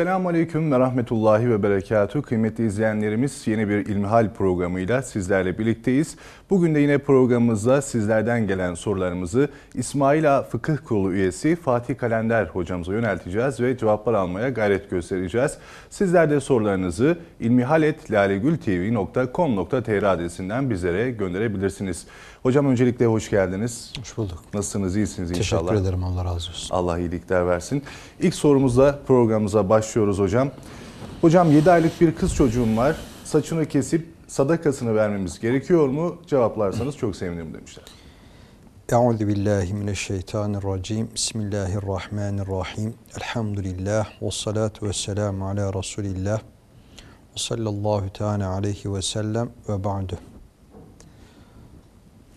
Esselamu Aleyküm ve Rahmetullahi ve Berekatuhu. Kıymetli izleyenlerimiz yeni bir İlmihal programıyla sizlerle birlikteyiz. Bugün de yine programımızda sizlerden gelen sorularımızı İsmaila Fıkıh Kurulu üyesi Fatih Kalender hocamıza yönelteceğiz ve cevaplar almaya gayret göstereceğiz. Sizler de sorularınızı ilmihaletlalegültv.com.tr adresinden bizlere gönderebilirsiniz. Hocam öncelikle hoş geldiniz. Hoş bulduk. Nasılsınız? İyisiniz inşallah. Teşekkür ederim. Allah razı olsun. Allah iyilikler versin. İlk sorumuzla programımıza başlıyoruz hocam. Hocam 7 aylık bir kız çocuğum var. Saçını kesip sadakasını vermemiz gerekiyor mu? Cevaplarsanız çok sevinirim demişler. Euzu billahi mineşşeytanirracim. Bismillahirrahmanirrahim. Elhamdülillah ve salatu vesselam ala Resulillah. Sallallahu teala aleyhi ve sellem ve ba'du.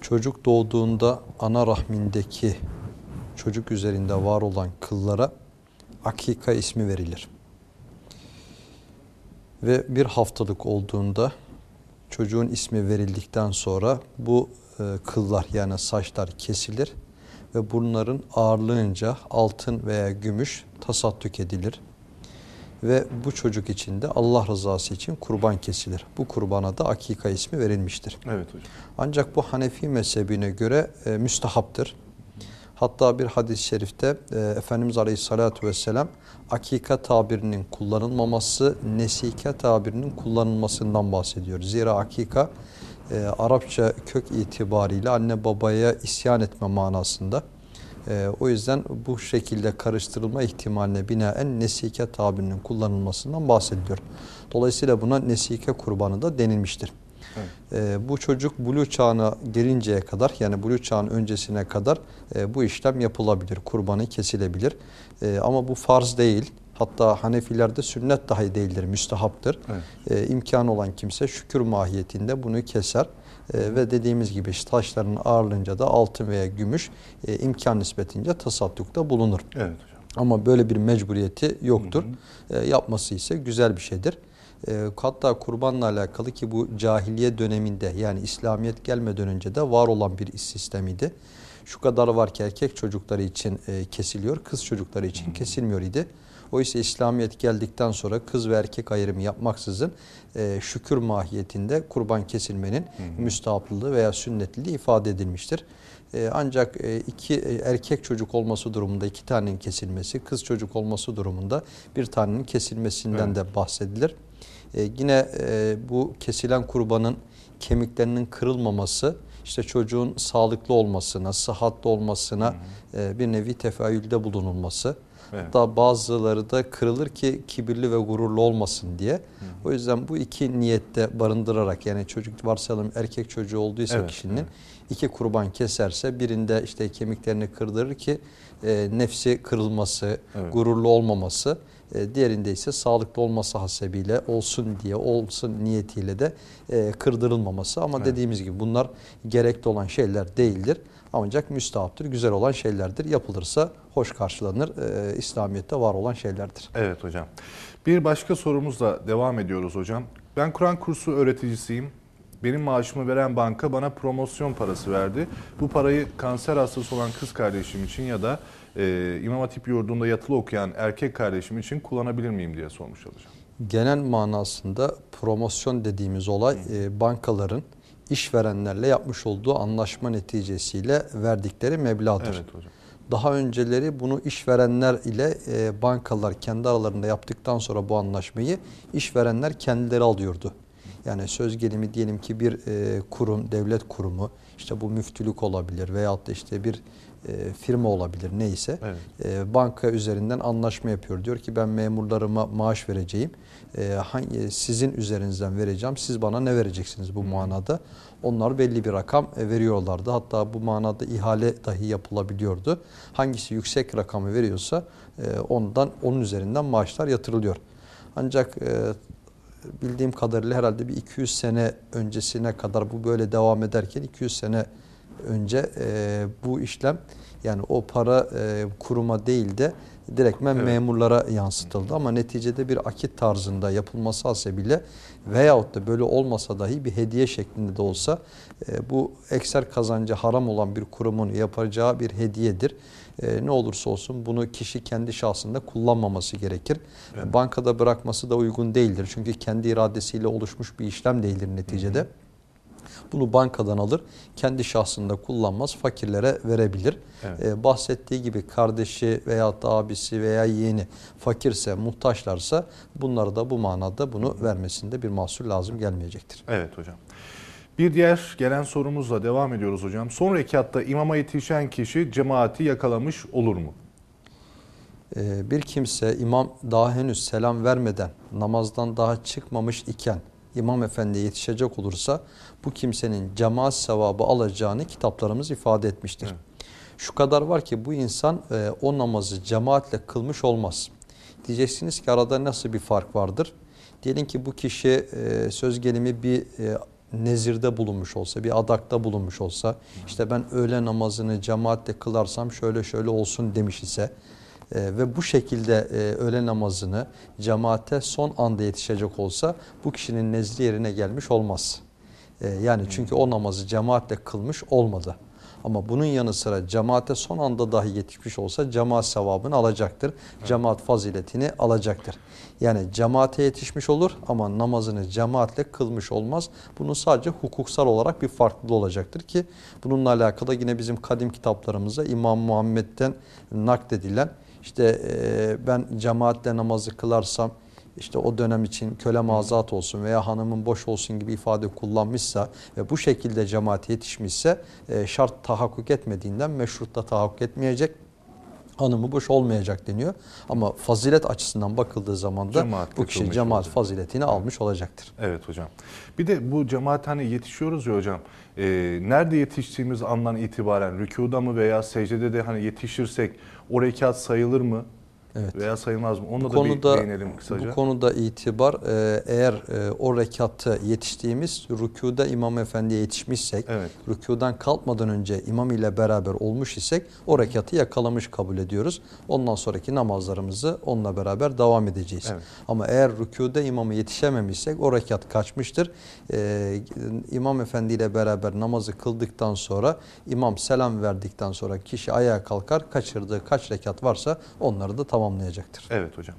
Çocuk doğduğunda ana rahmindeki çocuk üzerinde var olan kıllara akika ismi verilir. Ve bir haftalık olduğunda çocuğun ismi verildikten sonra bu e, kıllar yani saçlar kesilir ve bunların ağırlığınca altın veya gümüş tasaddük edilir. Ve bu çocuk için de Allah rızası için kurban kesilir. Bu kurbana da akika ismi verilmiştir. Evet hocam. Ancak bu Hanefi mezhebine göre e, müstahaptır. Hatta bir hadis-i şerifte e, Efendimiz Aleyhisselatü Vesselam akika tabirinin kullanılmaması, nesike tabirinin kullanılmasından bahsediyor. Zira akika e, Arapça kök itibariyle anne babaya isyan etme manasında. E, o yüzden bu şekilde karıştırılma ihtimaline binaen nesike tabirinin kullanılmasından bahsediliyor. Dolayısıyla buna nesike kurbanı da denilmiştir. Evet. E, bu çocuk bulu çağına gelinceye kadar yani bulu çağın öncesine kadar e, bu işlem yapılabilir. Kurbanı kesilebilir. E, ama bu farz değil. Hatta Hanefilerde sünnet dahi değildir, müstehaptır. Evet. E, imkanı olan kimse şükür mahiyetinde bunu keser. E, ve dediğimiz gibi taşların ağırlığınca da altın veya gümüş e, imkan nispetince tasaddukta bulunur. Evet hocam. Ama böyle bir mecburiyeti yoktur. Hı hı. E, yapması ise güzel bir şeydir. E, hatta kurbanla alakalı ki bu cahiliye döneminde yani İslamiyet gelmeden önce de var olan bir iş sistemiydi. Şu kadar var ki erkek çocukları için e, kesiliyor, kız çocukları için kesilmiyor idi. Oysa İslamiyet geldikten sonra kız ve erkek ayrımı yapmaksızın e, şükür mahiyetinde kurban kesilmenin hmm. müstahaplılığı veya sünnetliliği ifade edilmiştir. E, ancak e, iki e, erkek çocuk olması durumunda iki tanenin kesilmesi, kız çocuk olması durumunda bir tanenin kesilmesinden evet. de bahsedilir. E, yine e, bu kesilen kurbanın kemiklerinin kırılmaması, işte çocuğun sağlıklı olmasına, sıhhatli olmasına e, bir nevi tefeyyülde bulunulması. Evet. Hatta bazıları da kırılır ki kibirli ve gururlu olmasın diye. Hı. O yüzden bu iki niyette barındırarak yani çocuk varsayalım erkek çocuğu olduysa evet, kişinin evet. iki kurban keserse birinde işte kemiklerini kırdırır ki e, nefsi kırılması, evet. gururlu olmaması e, diğerinde ise sağlıklı olması hasebiyle olsun diye olsun niyetiyle de e, kırdırılmaması. Ama evet. dediğimiz gibi bunlar gerekli olan şeyler değildir. Ancak müstahaptır, güzel olan şeylerdir. Yapılırsa hoş karşılanır. E, İslamiyet'te var olan şeylerdir. Evet hocam. Bir başka sorumuzla devam ediyoruz hocam. Ben Kur'an kursu öğreticisiyim. Benim maaşımı veren banka bana promosyon parası verdi. Bu parayı kanser hastası olan kız kardeşim için ya da e, İmam Hatip yurdunda yatılı okuyan erkek kardeşim için kullanabilir miyim diye sormuş olacağım. Genel manasında promosyon dediğimiz olay e, bankaların işverenlerle yapmış olduğu anlaşma neticesiyle verdikleri meblağdır. Evet hocam. Daha önceleri bunu işverenler ile e, bankalar kendi aralarında yaptıktan sonra bu anlaşmayı işverenler kendileri alıyordu. Yani söz gelimi diyelim ki bir e, kurum, devlet kurumu, işte bu müftülük olabilir veyahut da işte bir e, firma olabilir neyse. Evet. E, banka üzerinden anlaşma yapıyor. Diyor ki ben memurlarıma maaş vereceğim. E, hangi, sizin üzerinizden vereceğim. Siz bana ne vereceksiniz bu hmm. manada? Onlar belli bir rakam e, veriyorlardı. Hatta bu manada ihale dahi yapılabiliyordu. Hangisi yüksek rakamı veriyorsa e, ondan onun üzerinden maaşlar yatırılıyor. Ancak e, bildiğim kadarıyla herhalde bir 200 sene öncesine kadar bu böyle devam ederken 200 sene önce e, bu işlem yani o para e, kuruma değil de direktmen evet. memurlara yansıtıldı. Ama neticede bir akit tarzında yapılması hasebiyle veyahut da böyle olmasa dahi bir hediye şeklinde de olsa e, bu ekser kazancı haram olan bir kurumun yapacağı bir hediyedir. e, ne olursa olsun bunu kişi kendi şahsında kullanmaması gerekir. Evet. Bankada bırakması da uygun değildir. Çünkü kendi iradesiyle oluşmuş bir işlem değildir neticede. Hı hı. Bunu bankadan alır, kendi şahsında kullanmaz, fakirlere verebilir. Evet. Ee, bahsettiği gibi kardeşi veya abisi veya yeğeni fakirse, muhtaçlarsa bunları da bu manada bunu vermesinde bir mahsur lazım gelmeyecektir. Evet hocam. Bir diğer gelen sorumuzla devam ediyoruz hocam. Son rekatta imama yetişen kişi cemaati yakalamış olur mu? Ee, bir kimse imam daha henüz selam vermeden namazdan daha çıkmamış iken imam efendiye yetişecek olursa bu kimsenin cemaat sevabı alacağını kitaplarımız ifade etmiştir. Evet. Şu kadar var ki bu insan e, o namazı cemaatle kılmış olmaz. Diyeceksiniz ki arada nasıl bir fark vardır? Diyelim ki bu kişi e, söz gelimi bir e, nezirde bulunmuş olsa, bir adakta bulunmuş olsa, işte ben öğle namazını cemaatle kılarsam şöyle şöyle olsun demiş ise e, ve bu şekilde e, öğle namazını cemaate son anda yetişecek olsa bu kişinin nezri yerine gelmiş olmaz. E, yani çünkü o namazı cemaatle kılmış olmadı. Ama bunun yanı sıra cemaate son anda dahi yetişmiş olsa cemaat sevabını alacaktır. Cemaat faziletini alacaktır. Yani cemaate yetişmiş olur ama namazını cemaatle kılmış olmaz. Bunun sadece hukuksal olarak bir farklılığı olacaktır ki bununla alakalı yine bizim kadim kitaplarımızda İmam Muhammed'den nakledilen işte ben cemaatle namazı kılarsam işte o dönem için köle mazat olsun veya hanımın boş olsun gibi ifade kullanmışsa ve bu şekilde cemaate yetişmişse e, şart tahakkuk etmediğinden meşrutta tahakkuk etmeyecek hanımı boş olmayacak deniyor. Ama fazilet açısından bakıldığı zaman da cemaat bu kişi cemaat olacak. faziletini almış olacaktır. Evet hocam. Bir de bu cemaat hani yetişiyoruz ya hocam. E, nerede yetiştiğimiz andan itibaren rükuda mı veya secdede de hani yetişirsek o rekat sayılır mı? Evet. Veya sayılmaz mı? Onu da konuda, bir değinelim kısaca. Bu konuda itibar e, eğer e, o rekatta yetiştiğimiz rükuda İmam Efendi'ye yetişmişsek, evet. rükudan kalkmadan önce imam ile beraber olmuş isek o rekatı yakalamış kabul ediyoruz. Ondan sonraki namazlarımızı onunla beraber devam edeceğiz. Evet. Ama eğer rükuda imamı yetişememişsek o rekat kaçmıştır. Ee, İmam Efendi ile beraber namazı kıldıktan sonra imam selam verdikten sonra kişi ayağa kalkar. Kaçırdığı kaç rekat varsa onları da tamam tamamlayacaktır. Evet hocam.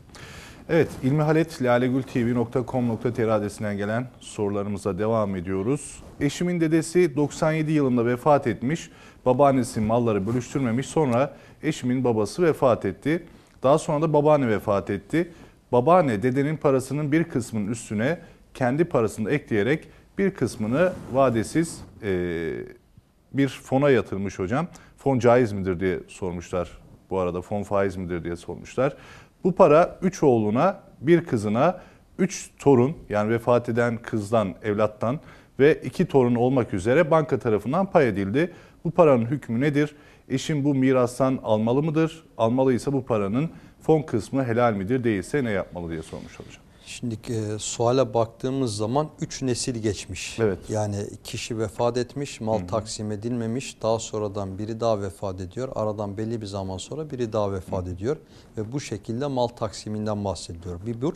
Evet, İlmihalet lalegültv.com.tr adresinden gelen sorularımıza devam ediyoruz. Eşimin dedesi 97 yılında vefat etmiş. Babaannesi malları bölüştürmemiş. Sonra eşimin babası vefat etti. Daha sonra da babaanne vefat etti. Babaanne dedenin parasının bir kısmının üstüne kendi parasını ekleyerek bir kısmını vadesiz e, bir fona yatırmış hocam. Fon caiz midir diye sormuşlar bu arada fon faiz midir diye sormuşlar. Bu para 3 oğluna, bir kızına, 3 torun yani vefat eden kızdan, evlattan ve 2 torun olmak üzere banka tarafından pay edildi. Bu paranın hükmü nedir? Eşim bu mirastan almalı mıdır? Almalıysa bu paranın fon kısmı helal midir? Değilse ne yapmalı diye sormuş olacağım. Şimdi e, suale baktığımız zaman üç nesil geçmiş. Evet. Yani kişi vefat etmiş, mal Hı-hı. taksim edilmemiş. Daha sonradan biri daha vefat ediyor. Aradan belli bir zaman sonra biri daha vefat Hı-hı. ediyor. Ve bu şekilde mal taksiminden bahsediyor. Bir bu.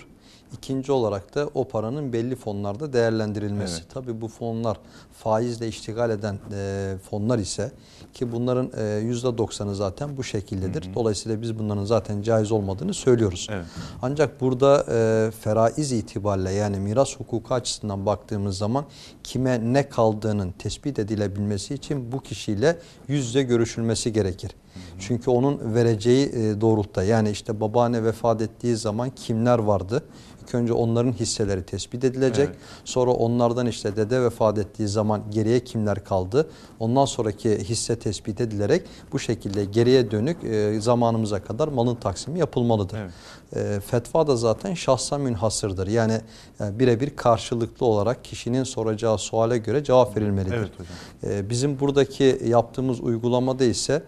İkinci olarak da o paranın belli fonlarda değerlendirilmesi. Evet. Tabii bu fonlar faizle iştigal eden e, fonlar ise ki bunların e, yüzde doksanı zaten bu şekildedir. Hı hı. Dolayısıyla biz bunların zaten caiz olmadığını söylüyoruz. Evet. Ancak burada e, feraiz itibariyle yani miras hukuku açısından baktığımız zaman kime ne kaldığının tespit edilebilmesi için bu kişiyle yüzde görüşülmesi gerekir. Çünkü onun vereceği e, doğrultuda yani işte babaanne vefat ettiği zaman kimler vardı? İlk önce onların hisseleri tespit edilecek. Evet. Sonra onlardan işte dede vefat ettiği zaman geriye kimler kaldı? Ondan sonraki hisse tespit edilerek bu şekilde geriye dönük e, zamanımıza kadar malın taksimi yapılmalıdır. Evet. E, fetva da zaten şahsa münhasırdır. Yani birebir karşılıklı olarak kişinin soracağı suale göre cevap verilmelidir. Evet hocam. Bizim buradaki yaptığımız uygulamada ise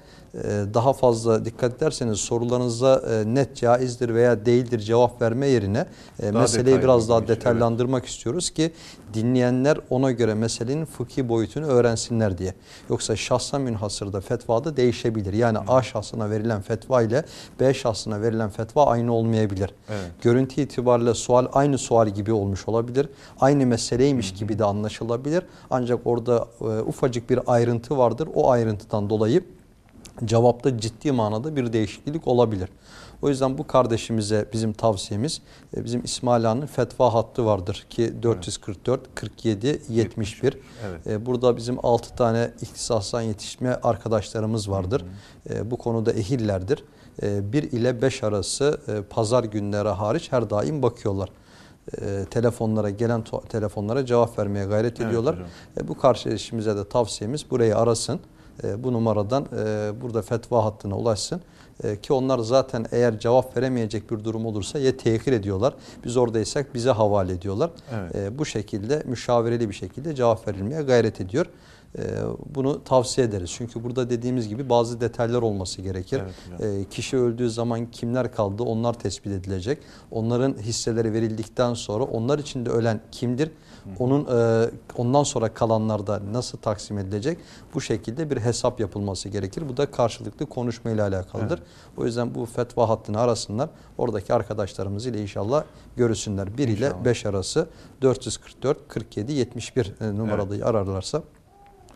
daha fazla dikkat ederseniz sorularınıza e, net caizdir veya değildir cevap verme yerine e, daha meseleyi biraz daha detaylandırmak evet. istiyoruz ki dinleyenler ona göre meselenin fıkhi boyutunu öğrensinler diye. Yoksa şahsa münhasırda fetvada değişebilir. Yani Hı. A şahsına verilen fetva ile B şahsına verilen fetva aynı olmayabilir. Evet. Görüntü itibariyle sual aynı sual gibi olmuş olabilir. Aynı meseleymiş Hı. gibi de anlaşılabilir. Ancak orada e, ufacık bir ayrıntı vardır. O ayrıntıdan dolayı cevapta ciddi manada bir değişiklik olabilir. O yüzden bu kardeşimize bizim tavsiyemiz e, bizim İsmail Ağa'nın fetva hattı vardır ki 444 47 71. Evet. E, Burada bizim 6 tane ihtisastan yetişme arkadaşlarımız vardır. E, Bu konuda ehillerdir. 1 ile 5 arası pazar günleri hariç her daim bakıyorlar. E, Telefonlara gelen telefonlara cevap vermeye gayret Evet ediyorlar. hocam. E, Bu kardeşimize de tavsiyemiz burayı arasın. E, Bu numaradan e, burada fetva hattına ulaşsın. E, Ki onlar zaten eğer cevap veremeyecek bir durum olursa ya tehir ediyorlar. Biz oradaysak bize havale ediyorlar. Evet. E, Bu şekilde müşavireli bir şekilde cevap verilmeye gayret ediyor. E, Bunu tavsiye ederiz. Çünkü burada dediğimiz gibi bazı detaylar olması gerekir. Evet. E, Kişi öldüğü zaman kimler kaldı onlar tespit edilecek. Onların hisseleri verildikten sonra onlar içinde ölen kimdir? Onun e, ondan sonra kalanlar da nasıl taksim edilecek? Bu şekilde bir hesap yapılması gerekir. Bu da karşılıklı konuşmayla alakalıdır. O yüzden bu fetva hattını arasınlar. Oradaki arkadaşlarımız ile inşallah görüşsünler. 1 ile İnşallah. 5 arası 444 47 71 e, numaralı ararlarsa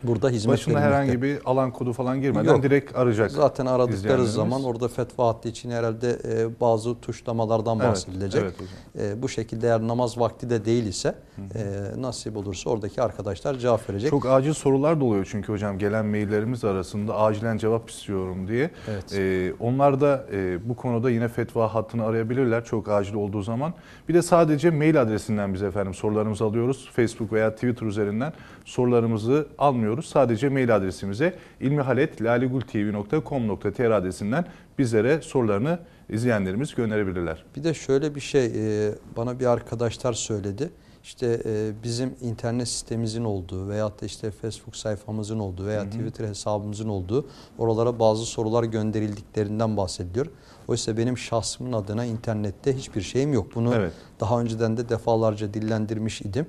burada hizmet Başına verilmekte. herhangi bir alan kodu falan girmeden Yok. direkt arayacak. Zaten aradıkları zaman orada fetva hattı için herhalde e, bazı tuşlamalardan Evet, bahsedilecek. evet hocam. E, bu şekilde eğer namaz vakti de değil ise e, nasip olursa oradaki arkadaşlar cevap verecek. Çok acil sorular da oluyor çünkü hocam gelen maillerimiz arasında acilen cevap istiyorum diye. Evet. Ee, onlar da e, bu konuda yine fetva hattını arayabilirler çok acil olduğu zaman. Bir de sadece mail adresinden biz efendim sorularımızı alıyoruz. Facebook veya Twitter üzerinden sorularımızı almıyoruz. Sadece mail adresimize ilmihalet.laligultv.com.tr adresinden bizlere sorularını izleyenlerimiz gönderebilirler. Bir de şöyle bir şey e, bana bir arkadaşlar söyledi. İşte e, bizim internet sitemizin olduğu veyahut da işte Facebook sayfamızın olduğu veya Twitter hesabımızın olduğu oralara bazı sorular gönderildiklerinden bahsediliyor. Oysa benim şahsımın adına internette hiçbir şeyim yok. Bunu Evet. daha önceden de defalarca dillendirmiş idim.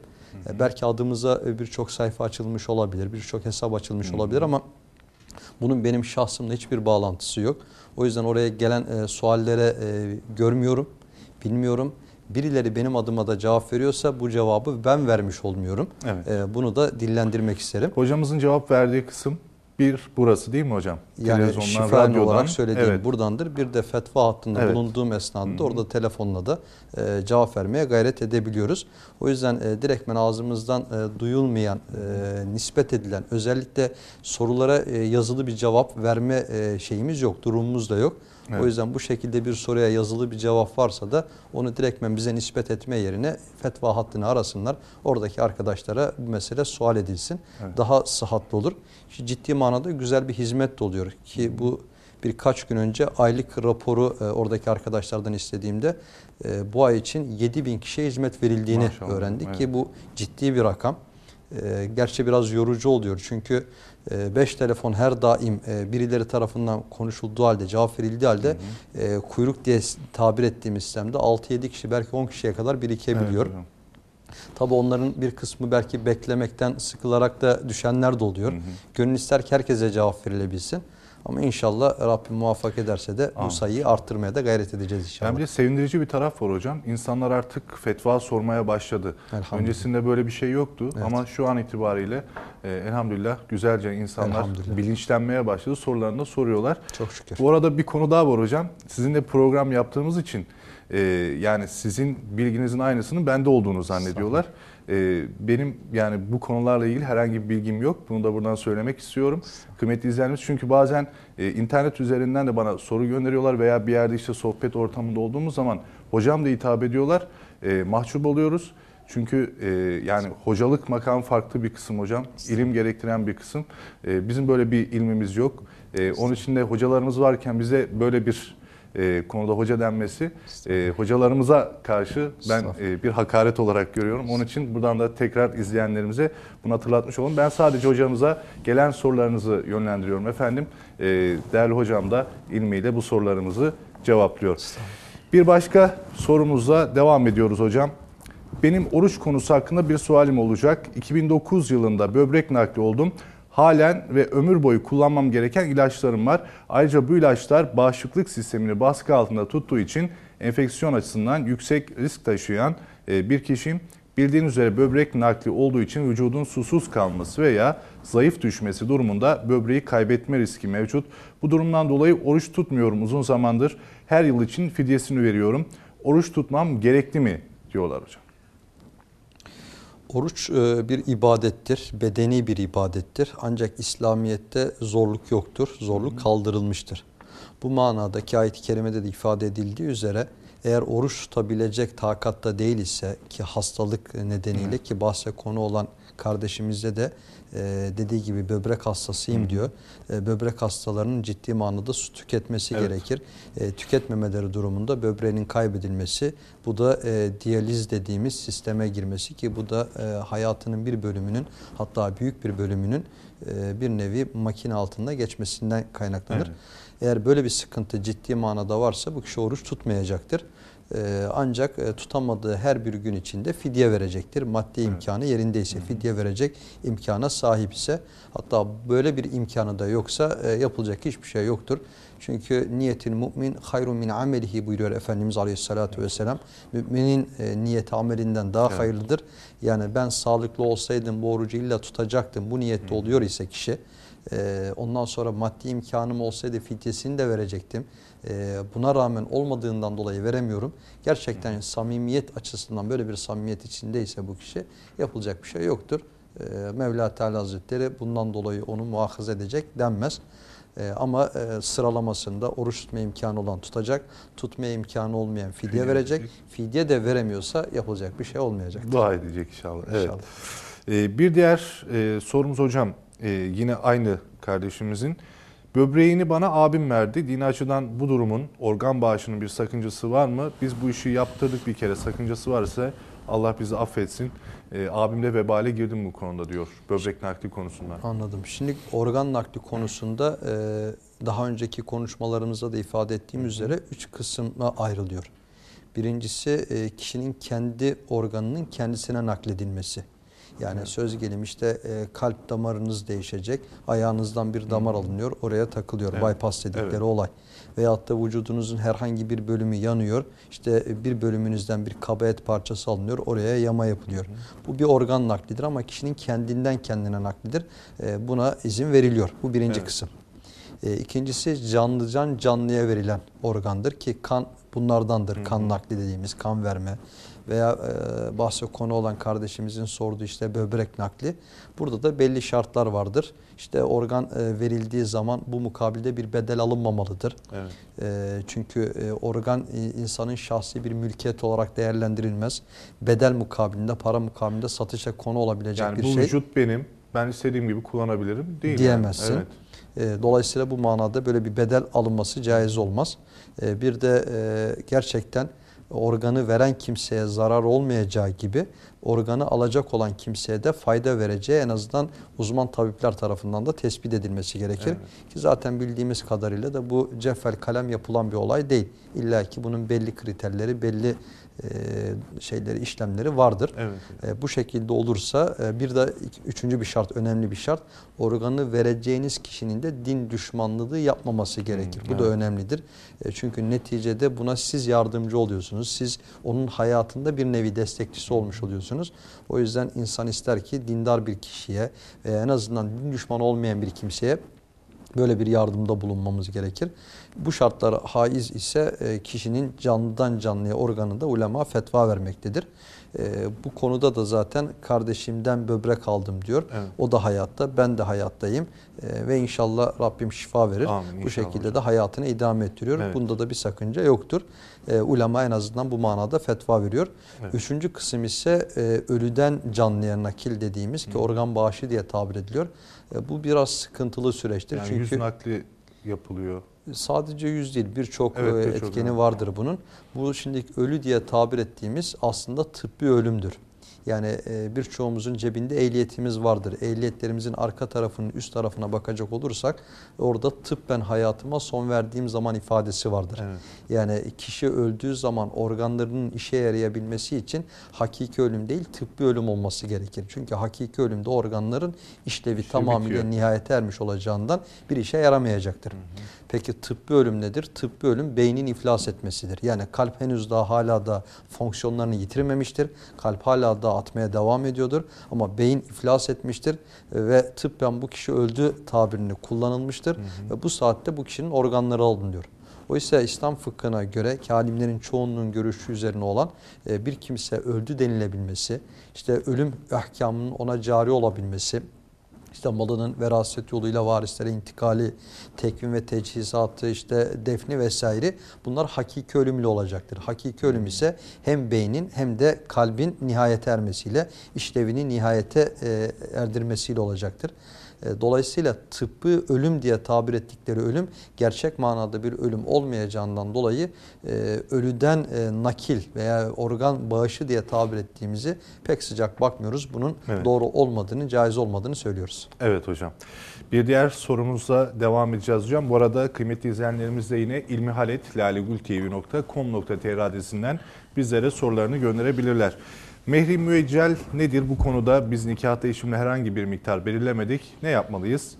E, Belki adımıza e, birçok sayfa açılmış olabilir, birçok hesap açılmış olabilir ama bunun benim şahsımla hiçbir bağlantısı yok. O yüzden oraya gelen e, suallere e, görmüyorum, bilmiyorum. Birileri benim adıma da cevap veriyorsa bu cevabı ben vermiş olmuyorum. Evet. E, bunu da dillendirmek isterim. Hocamızın cevap verdiği kısım bir burası değil mi hocam? Yani Televizyondan, radyodan. olarak söylediğim Evet. buradandır. Bir de fetva hattında Evet. bulunduğum esnada da orada telefonla da e, cevap vermeye gayret edebiliyoruz. O yüzden e, direktmen ağzımızdan e, duyulmayan, e, nispet edilen özellikle sorulara e, yazılı bir cevap verme e, şeyimiz yok, durumumuz da yok. Evet. O yüzden bu şekilde bir soruya yazılı bir cevap varsa da onu direktmen bize nispet etme yerine fetva hattını arasınlar. Oradaki arkadaşlara bu mesele sual edilsin. Evet. Daha sıhhatli olur. Ciddi manada güzel bir hizmet de oluyor ki bu birkaç gün önce aylık raporu e, oradaki arkadaşlardan istediğimde e, bu ay için 7 bin kişiye hizmet verildiğini Maşallah, öğrendik evet. ki bu ciddi bir rakam. E, gerçi biraz yorucu oluyor çünkü 5 telefon her daim e, birileri tarafından konuşulduğu halde cevap verildiği halde e, kuyruk diye tabir ettiğimiz sistemde 6-7 kişi belki 10 kişiye kadar birikebiliyor. Evet hocam. Tabi onların bir kısmı belki beklemekten sıkılarak da düşenler de oluyor. Gönül ister ki herkese cevap verilebilsin. Ama inşallah Rabbim muvaffak ederse de Amin. bu sayıyı arttırmaya da gayret edeceğiz inşallah. De sevindirici bir taraf var hocam. İnsanlar artık fetva sormaya başladı. Öncesinde böyle bir şey yoktu Evet. ama şu an itibariyle e, elhamdülillah güzelce insanlar Elhamdülillah. bilinçlenmeye başladı. Sorularını da soruyorlar. Çok şükür. Bu arada bir konu daha var hocam. Sizinle program yaptığımız için e, yani sizin bilginizin aynısının bende olduğunu zannediyorlar. E, benim yani bu konularla ilgili herhangi bir bilgim yok. Bunu da buradan söylemek istiyorum. Kıymetli izleyenlerimiz çünkü bazen e, internet üzerinden de bana soru gönderiyorlar veya bir yerde işte sohbet ortamında olduğumuz zaman hocam da hitap ediyorlar. E, mahcup oluyoruz. Çünkü e, yani hocalık makam farklı bir kısım hocam. İlim gerektiren bir kısım. E, bizim böyle bir ilmimiz yok. E, onun için de hocalarımız varken bize böyle bir e, konuda hoca denmesi e, hocalarımıza karşı ben e, bir hakaret olarak görüyorum. Onun için buradan da tekrar izleyenlerimize bunu hatırlatmış olalım. Ben sadece hocamıza gelen sorularınızı yönlendiriyorum efendim. E, değerli hocam da ilmiyle bu sorularımızı cevaplıyor. Bir başka sorumuzla devam ediyoruz hocam. Benim oruç konusu hakkında bir sualim olacak. 2009 yılında böbrek nakli oldum. Halen ve ömür boyu kullanmam gereken ilaçlarım var. Ayrıca bu ilaçlar bağışıklık sistemini baskı altında tuttuğu için enfeksiyon açısından yüksek risk taşıyan e, bir kişiyim. Bildiğiniz üzere böbrek nakli olduğu için vücudun susuz kalması veya zayıf düşmesi durumunda böbreği kaybetme riski mevcut. Bu durumdan dolayı oruç tutmuyorum uzun zamandır. Her yıl için fidyesini veriyorum. Oruç tutmam gerekli mi diyorlar hocam. Oruç e, bir ibadettir, bedeni bir ibadettir. Ancak İslamiyet'te zorluk yoktur, zorluk kaldırılmıştır. Bu manadaki ayet-i kerimede de ifade edildiği üzere eğer oruç tutabilecek takatta değil ise ki hastalık nedeniyle ki bahse konu olan kardeşimizde de e, dediği gibi böbrek hastasıyım Hı. diyor. E, böbrek hastalarının ciddi manada su tüketmesi evet. gerekir. E, tüketmemeleri durumunda böbreğinin kaybedilmesi bu da e, diyaliz dediğimiz sisteme girmesi ki bu da e, hayatının bir bölümünün hatta büyük bir bölümünün e, bir nevi makine altında geçmesinden kaynaklanır. Evet. Eğer böyle bir sıkıntı ciddi manada varsa bu kişi oruç tutmayacaktır. Ee, ancak e, tutamadığı her bir gün içinde fidye verecektir. Maddi evet. imkanı yerindeyse fidye verecek imkana sahip ise hatta böyle bir imkanı da yoksa e, yapılacak hiçbir şey yoktur. Çünkü niyetin mümin hayrun min amelihi buyuruyor Efendimiz Aleyhisselatü Vesselam. Müminin e, niyeti amelinden daha evet. hayırlıdır. Yani ben sağlıklı olsaydım bu orucu illa tutacaktım. Bu niyette oluyor ise kişi ondan sonra maddi imkanım olsaydı fidyesini de verecektim e, buna rağmen olmadığından dolayı veremiyorum. Gerçekten samimiyet açısından böyle bir samimiyet içindeyse bu kişi yapılacak bir şey yoktur. E, Mevla Teala Hazretleri bundan dolayı onu muhafaza edecek denmez. E, ama e, sıralamasında oruç tutma imkanı olan tutacak, tutmaya imkanı olmayan fidye, fidye verecek. Edecek. Fidye de veremiyorsa yapılacak bir şey olmayacak. Dua edecek inşallah. Evet. Ee, bir diğer e, sorumuz hocam e, yine aynı kardeşimizin. Böbreğini bana abim verdi. Dini açıdan bu durumun organ bağışının bir sakıncası var mı? Biz bu işi yaptırdık bir kere. Sakıncası varsa Allah bizi affetsin. E, abimle vebale girdim bu konuda diyor. Böbrek nakli konusunda. Anladım. Şimdi organ nakli konusunda e, daha önceki konuşmalarımızda da ifade ettiğim üzere üç kısma ayrılıyor. Birincisi e, kişinin kendi organının kendisine nakledilmesi. Yani evet. söz gelimi işte e, kalp damarınız değişecek. Ayağınızdan bir damar hmm. alınıyor. Oraya takılıyor. Evet. Bypass dedikleri evet. olay. Veyahut da vücudunuzun herhangi bir bölümü yanıyor. İşte bir bölümünüzden bir kaba et parçası alınıyor. Oraya yama yapılıyor. Hmm. Bu bir organ naklidir ama kişinin kendinden kendine naklidir. E, buna izin veriliyor. Bu birinci evet. kısım. E, ikincisi canlıcan canlıya verilen organdır ki kan bunlardandır. Hı Kan nakli dediğimiz kan verme veya e, bahse konu olan kardeşimizin sorduğu işte böbrek nakli. Burada da belli şartlar vardır. İşte organ e, verildiği zaman bu mukabilde bir bedel alınmamalıdır. Evet. E, çünkü e, organ e, insanın şahsi bir mülkiyet olarak değerlendirilmez. Bedel mukabilinde, para mukabilinde satışa konu olabilecek yani bir şey. Yani bu vücut benim, ben istediğim gibi kullanabilirim değil Diyemezsin. Yani. Evet. Dolayısıyla bu manada böyle bir bedel alınması caiz olmaz. Bir de gerçekten organı veren kimseye zarar olmayacağı gibi organı alacak olan kimseye de fayda vereceği en azından uzman tabipler tarafından da tespit edilmesi gerekir. Evet. Ki zaten bildiğimiz kadarıyla da bu ceffel kalem yapılan bir olay değil. İlla ki bunun belli kriterleri, belli e, şeyleri, işlemleri vardır. Evet. E, bu şekilde olursa e, bir de üçüncü bir şart, önemli bir şart. Organı vereceğiniz kişinin de din düşmanlığı yapmaması gerekir. Hmm, bu evet. da önemlidir. çünkü neticede buna siz yardımcı oluyorsunuz. Siz onun hayatında bir nevi destekçisi olmuş oluyorsunuz. O yüzden insan ister ki dindar bir kişiye veya en azından din düşmanı olmayan bir kimseye böyle bir yardımda bulunmamız gerekir. Bu şartlar haiz ise e, kişinin canlıdan canlıya organında ulema fetva vermektedir. E, bu konuda da zaten kardeşimden böbrek aldım diyor. Evet. O da hayatta, ben de hayattayım e, ve inşallah Rabbim şifa verir. Amin, bu şekilde hocam. de hayatını idame ettiriyor. Evet. Bunda da bir sakınca yoktur. ulema en azından bu manada fetva veriyor. Evet. Üçüncü kısım ise ölüden canlıya nakil dediğimiz ki organ bağışı diye tabir ediliyor. Bu biraz sıkıntılı süreçtir. Yani Çünkü yüz nakli yapılıyor sadece yüz değil birçok evet, bir etkeni çok vardır bunun. Bu şimdi ölü diye tabir ettiğimiz aslında tıbbi ölümdür. Yani e, birçoğumuzun cebinde ehliyetimiz vardır. Ehliyetlerimizin arka tarafının üst tarafına bakacak olursak orada tıbben hayatıma son verdiğim zaman ifadesi vardır. Evet. Yani kişi öldüğü zaman organlarının işe yarayabilmesi için hakiki ölüm değil tıbbi ölüm olması gerekir. Çünkü hakiki ölümde organların işlevi İşte tamamıyla bitiyor. nihayete ermiş olacağından bir işe yaramayacaktır. Hı hı. Peki tıbbi ölüm nedir? Tıbbi ölüm beynin iflas etmesidir. Yani kalp henüz daha hala da fonksiyonlarını yitirmemiştir. Kalp hala da atmaya devam ediyordur. Ama beyin iflas etmiştir ve tıbben bu kişi öldü tabirini kullanılmıştır. Hı hı. Ve bu saatte bu kişinin organları alınıyor. Oysa İslam fıkhına göre ki alimlerin çoğunluğun görüşü üzerine olan e, bir kimse öldü denilebilmesi, işte ölüm ahkamının ona cari olabilmesi, işte malının veraset yoluyla varislere intikali, tekvim ve teçhizatı, işte defni vesaire bunlar hakiki ölümle olacaktır. Hakiki ölüm ise hem beynin hem de kalbin nihayete ermesiyle, işlevini nihayete e, erdirmesiyle olacaktır. E, dolayısıyla tıbbı ölüm diye tabir ettikleri ölüm gerçek manada bir ölüm olmayacağından dolayı e, ölüden e, nakil veya organ bağışı diye tabir ettiğimizi pek sıcak bakmıyoruz. Bunun evet. doğru olmadığını, caiz olmadığını söylüyoruz. Evet hocam. Bir diğer sorumuzla devam edeceğiz hocam. Bu arada kıymetli izleyenlerimiz de yine ilmihalet.lalegultv.com.tr adresinden bizlere sorularını gönderebilirler. Mehri müeccel nedir bu konuda? Biz nikahta eşimle herhangi bir miktar belirlemedik. Ne yapmalıyız?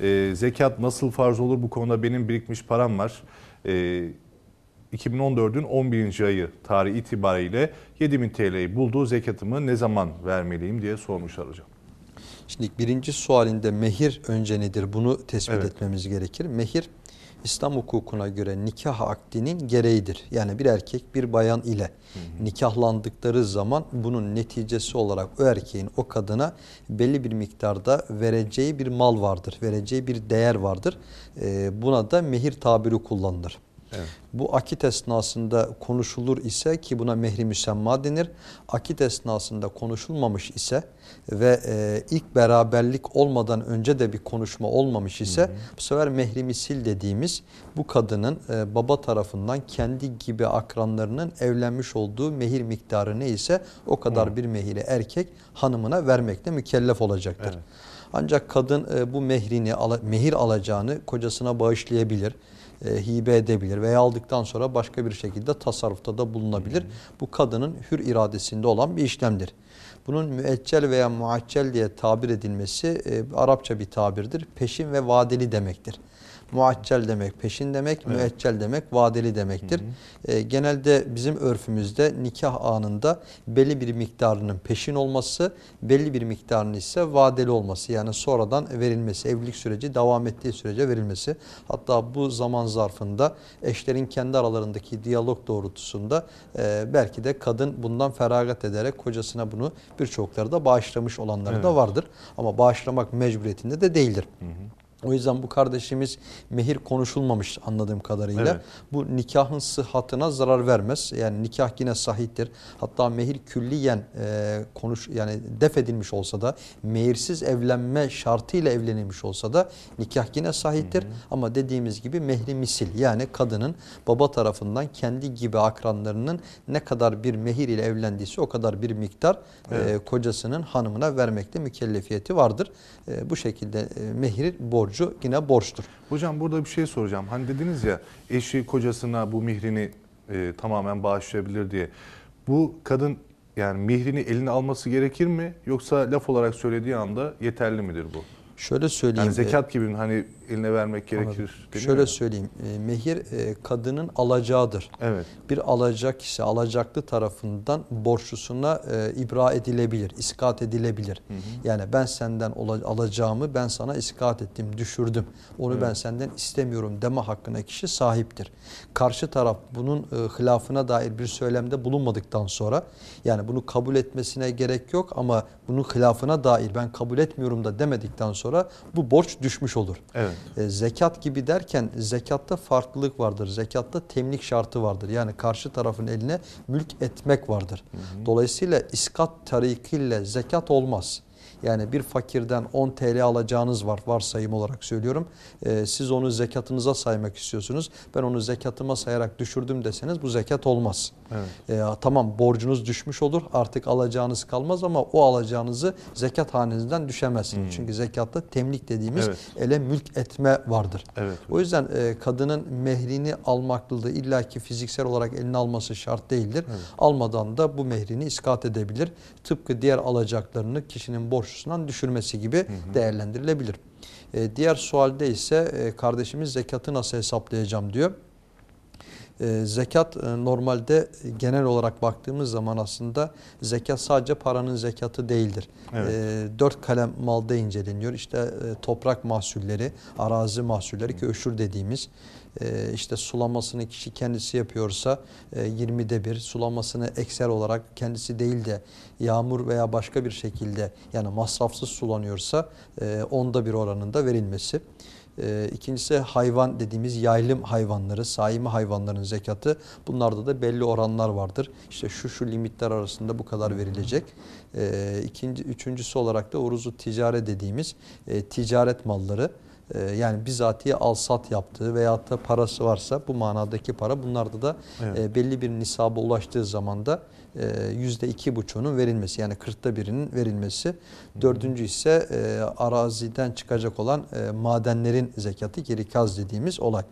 E, zekat nasıl farz olur? Bu konuda benim birikmiş param var. E, 2014'ün 11. ayı tarihi itibariyle 7000 TL'yi bulduğu zekatımı ne zaman vermeliyim diye sormuşlar hocam. Şimdi birinci sualinde mehir önce nedir bunu tespit evet. etmemiz gerekir. Mehir İslam hukukuna göre nikah akdinin gereğidir. Yani bir erkek bir bayan ile hı hı. nikahlandıkları zaman bunun neticesi olarak o erkeğin o kadına belli bir miktarda vereceği bir mal vardır. Vereceği bir değer vardır. Ee, buna da mehir tabiri kullanılır. Evet. Bu akit esnasında konuşulur ise ki buna mehri müsemma denir. Akit esnasında konuşulmamış ise ve e, ilk beraberlik olmadan önce de bir konuşma olmamış ise hı hı. bu sefer mehri misil dediğimiz bu kadının e, baba tarafından kendi gibi akranlarının evlenmiş olduğu mehir miktarı neyse o kadar hı. bir mehiri erkek hanımına vermekle mükellef olacaktır. Evet. Ancak kadın e, bu mehrini mehir alacağını kocasına bağışlayabilir e, hibe edebilir veya aldıktan sonra başka bir şekilde tasarrufta da bulunabilir. Bu kadının hür iradesinde olan bir işlemdir. Bunun müeccel veya muaccel diye tabir edilmesi e, Arapça bir tabirdir. Peşin ve vadeli demektir. Muaccel demek peşin demek, evet. müeccel demek vadeli demektir. Hı hı. E, genelde bizim örfümüzde nikah anında belli bir miktarının peşin olması, belli bir miktarının ise vadeli olması. Yani sonradan verilmesi, evlilik süreci devam ettiği sürece verilmesi. Hatta bu zaman zarfında eşlerin kendi aralarındaki diyalog doğrultusunda e, belki de kadın bundan feragat ederek kocasına bunu birçokları da bağışlamış olanları evet. da vardır. Ama bağışlamak mecburiyetinde de değildir. Hı hı. O yüzden bu kardeşimiz mehir konuşulmamış anladığım kadarıyla. Evet. Bu nikahın sıhhatına zarar vermez. Yani nikah yine sahiptir. Hatta mehir külliyen e, konuş yani def edilmiş olsa da mehirsiz evlenme şartıyla evlenilmiş olsa da nikah yine sahiptir. Hı hı. Ama dediğimiz gibi mehri misil yani kadının baba tarafından kendi gibi akranlarının ne kadar bir mehir ile evlendiyse o kadar bir miktar e, evet. e, kocasının hanımına vermekte mükellefiyeti vardır. E, bu şekilde e, mehir borç borcu yine borçtur. Hocam burada bir şey soracağım. Hani dediniz ya eşi kocasına bu mihrini e, tamamen bağışlayabilir diye. Bu kadın yani mihrini eline alması gerekir mi? Yoksa laf olarak söylediği anda yeterli midir bu? Şöyle söyleyeyim. Yani zekat gibi hani eline vermek gerekir. Şöyle söyleyeyim. E, mehir e, kadının alacağıdır. Evet. Bir alacak ise alacaklı tarafından borçlusuna e, ibra edilebilir, iskat edilebilir. Hı hı. Yani ben senden alacağımı ben sana iskat ettim, düşürdüm. Onu evet. ben senden istemiyorum deme hakkına kişi sahiptir. Karşı taraf bunun e, hilafına dair bir söylemde bulunmadıktan sonra yani bunu kabul etmesine gerek yok ama bunun hilafına dair ben kabul etmiyorum da demedikten sonra bu borç düşmüş olur. Evet. E, zekat gibi derken zekatta farklılık vardır. Zekatta temlik şartı vardır. Yani karşı tarafın eline mülk etmek vardır. Hı hı. Dolayısıyla iskat tarikiyle zekat olmaz. Yani bir fakirden 10 TL alacağınız var varsayım olarak söylüyorum. Ee, siz onu zekatınıza saymak istiyorsunuz. Ben onu zekatıma sayarak düşürdüm deseniz bu zekat olmaz. Evet. Ee, tamam borcunuz düşmüş olur artık alacağınız kalmaz ama o alacağınızı zekat hanenizden düşemezsiniz. Hmm. Çünkü zekatta temlik dediğimiz evet. ele mülk etme vardır. Evet. O yüzden e, kadının mehrini almaklılığı illaki fiziksel olarak eline alması şart değildir. Evet. Almadan da bu mehrini iskat edebilir. Tıpkı diğer alacaklarını kişinin borç komşusundan düşürmesi gibi değerlendirilebilir. E, diğer sualde ise e, kardeşimiz zekatı nasıl hesaplayacağım diyor. E, zekat e, normalde genel olarak baktığımız zaman aslında zekat sadece paranın zekatı değildir. Evet. E, dört kalem malda inceleniyor. İşte e, toprak mahsulleri, arazi mahsulleri ki öşür dediğimiz e, işte sulamasını kişi kendisi yapıyorsa e, 20'de bir sulamasını ekser olarak kendisi değil de yağmur veya başka bir şekilde yani masrafsız sulanıyorsa e, onda bir oranında verilmesi. E, ikincisi hayvan dediğimiz yaylım hayvanları, saimi hayvanların zekatı. Bunlarda da belli oranlar vardır. İşte şu şu limitler arasında bu kadar verilecek. E, ikinci, üçüncüsü olarak da uruzu ticare dediğimiz e, ticaret malları. E, yani bizatihi al-sat yaptığı veyahut da parası varsa bu manadaki para bunlarda da Evet. e, belli bir nisaba ulaştığı zaman da e, yüzde iki buçuğunun verilmesi yani kırkta birinin verilmesi. Dördüncü ise e, araziden çıkacak olan madenlerin zekatı gerikaz dediğimiz olay.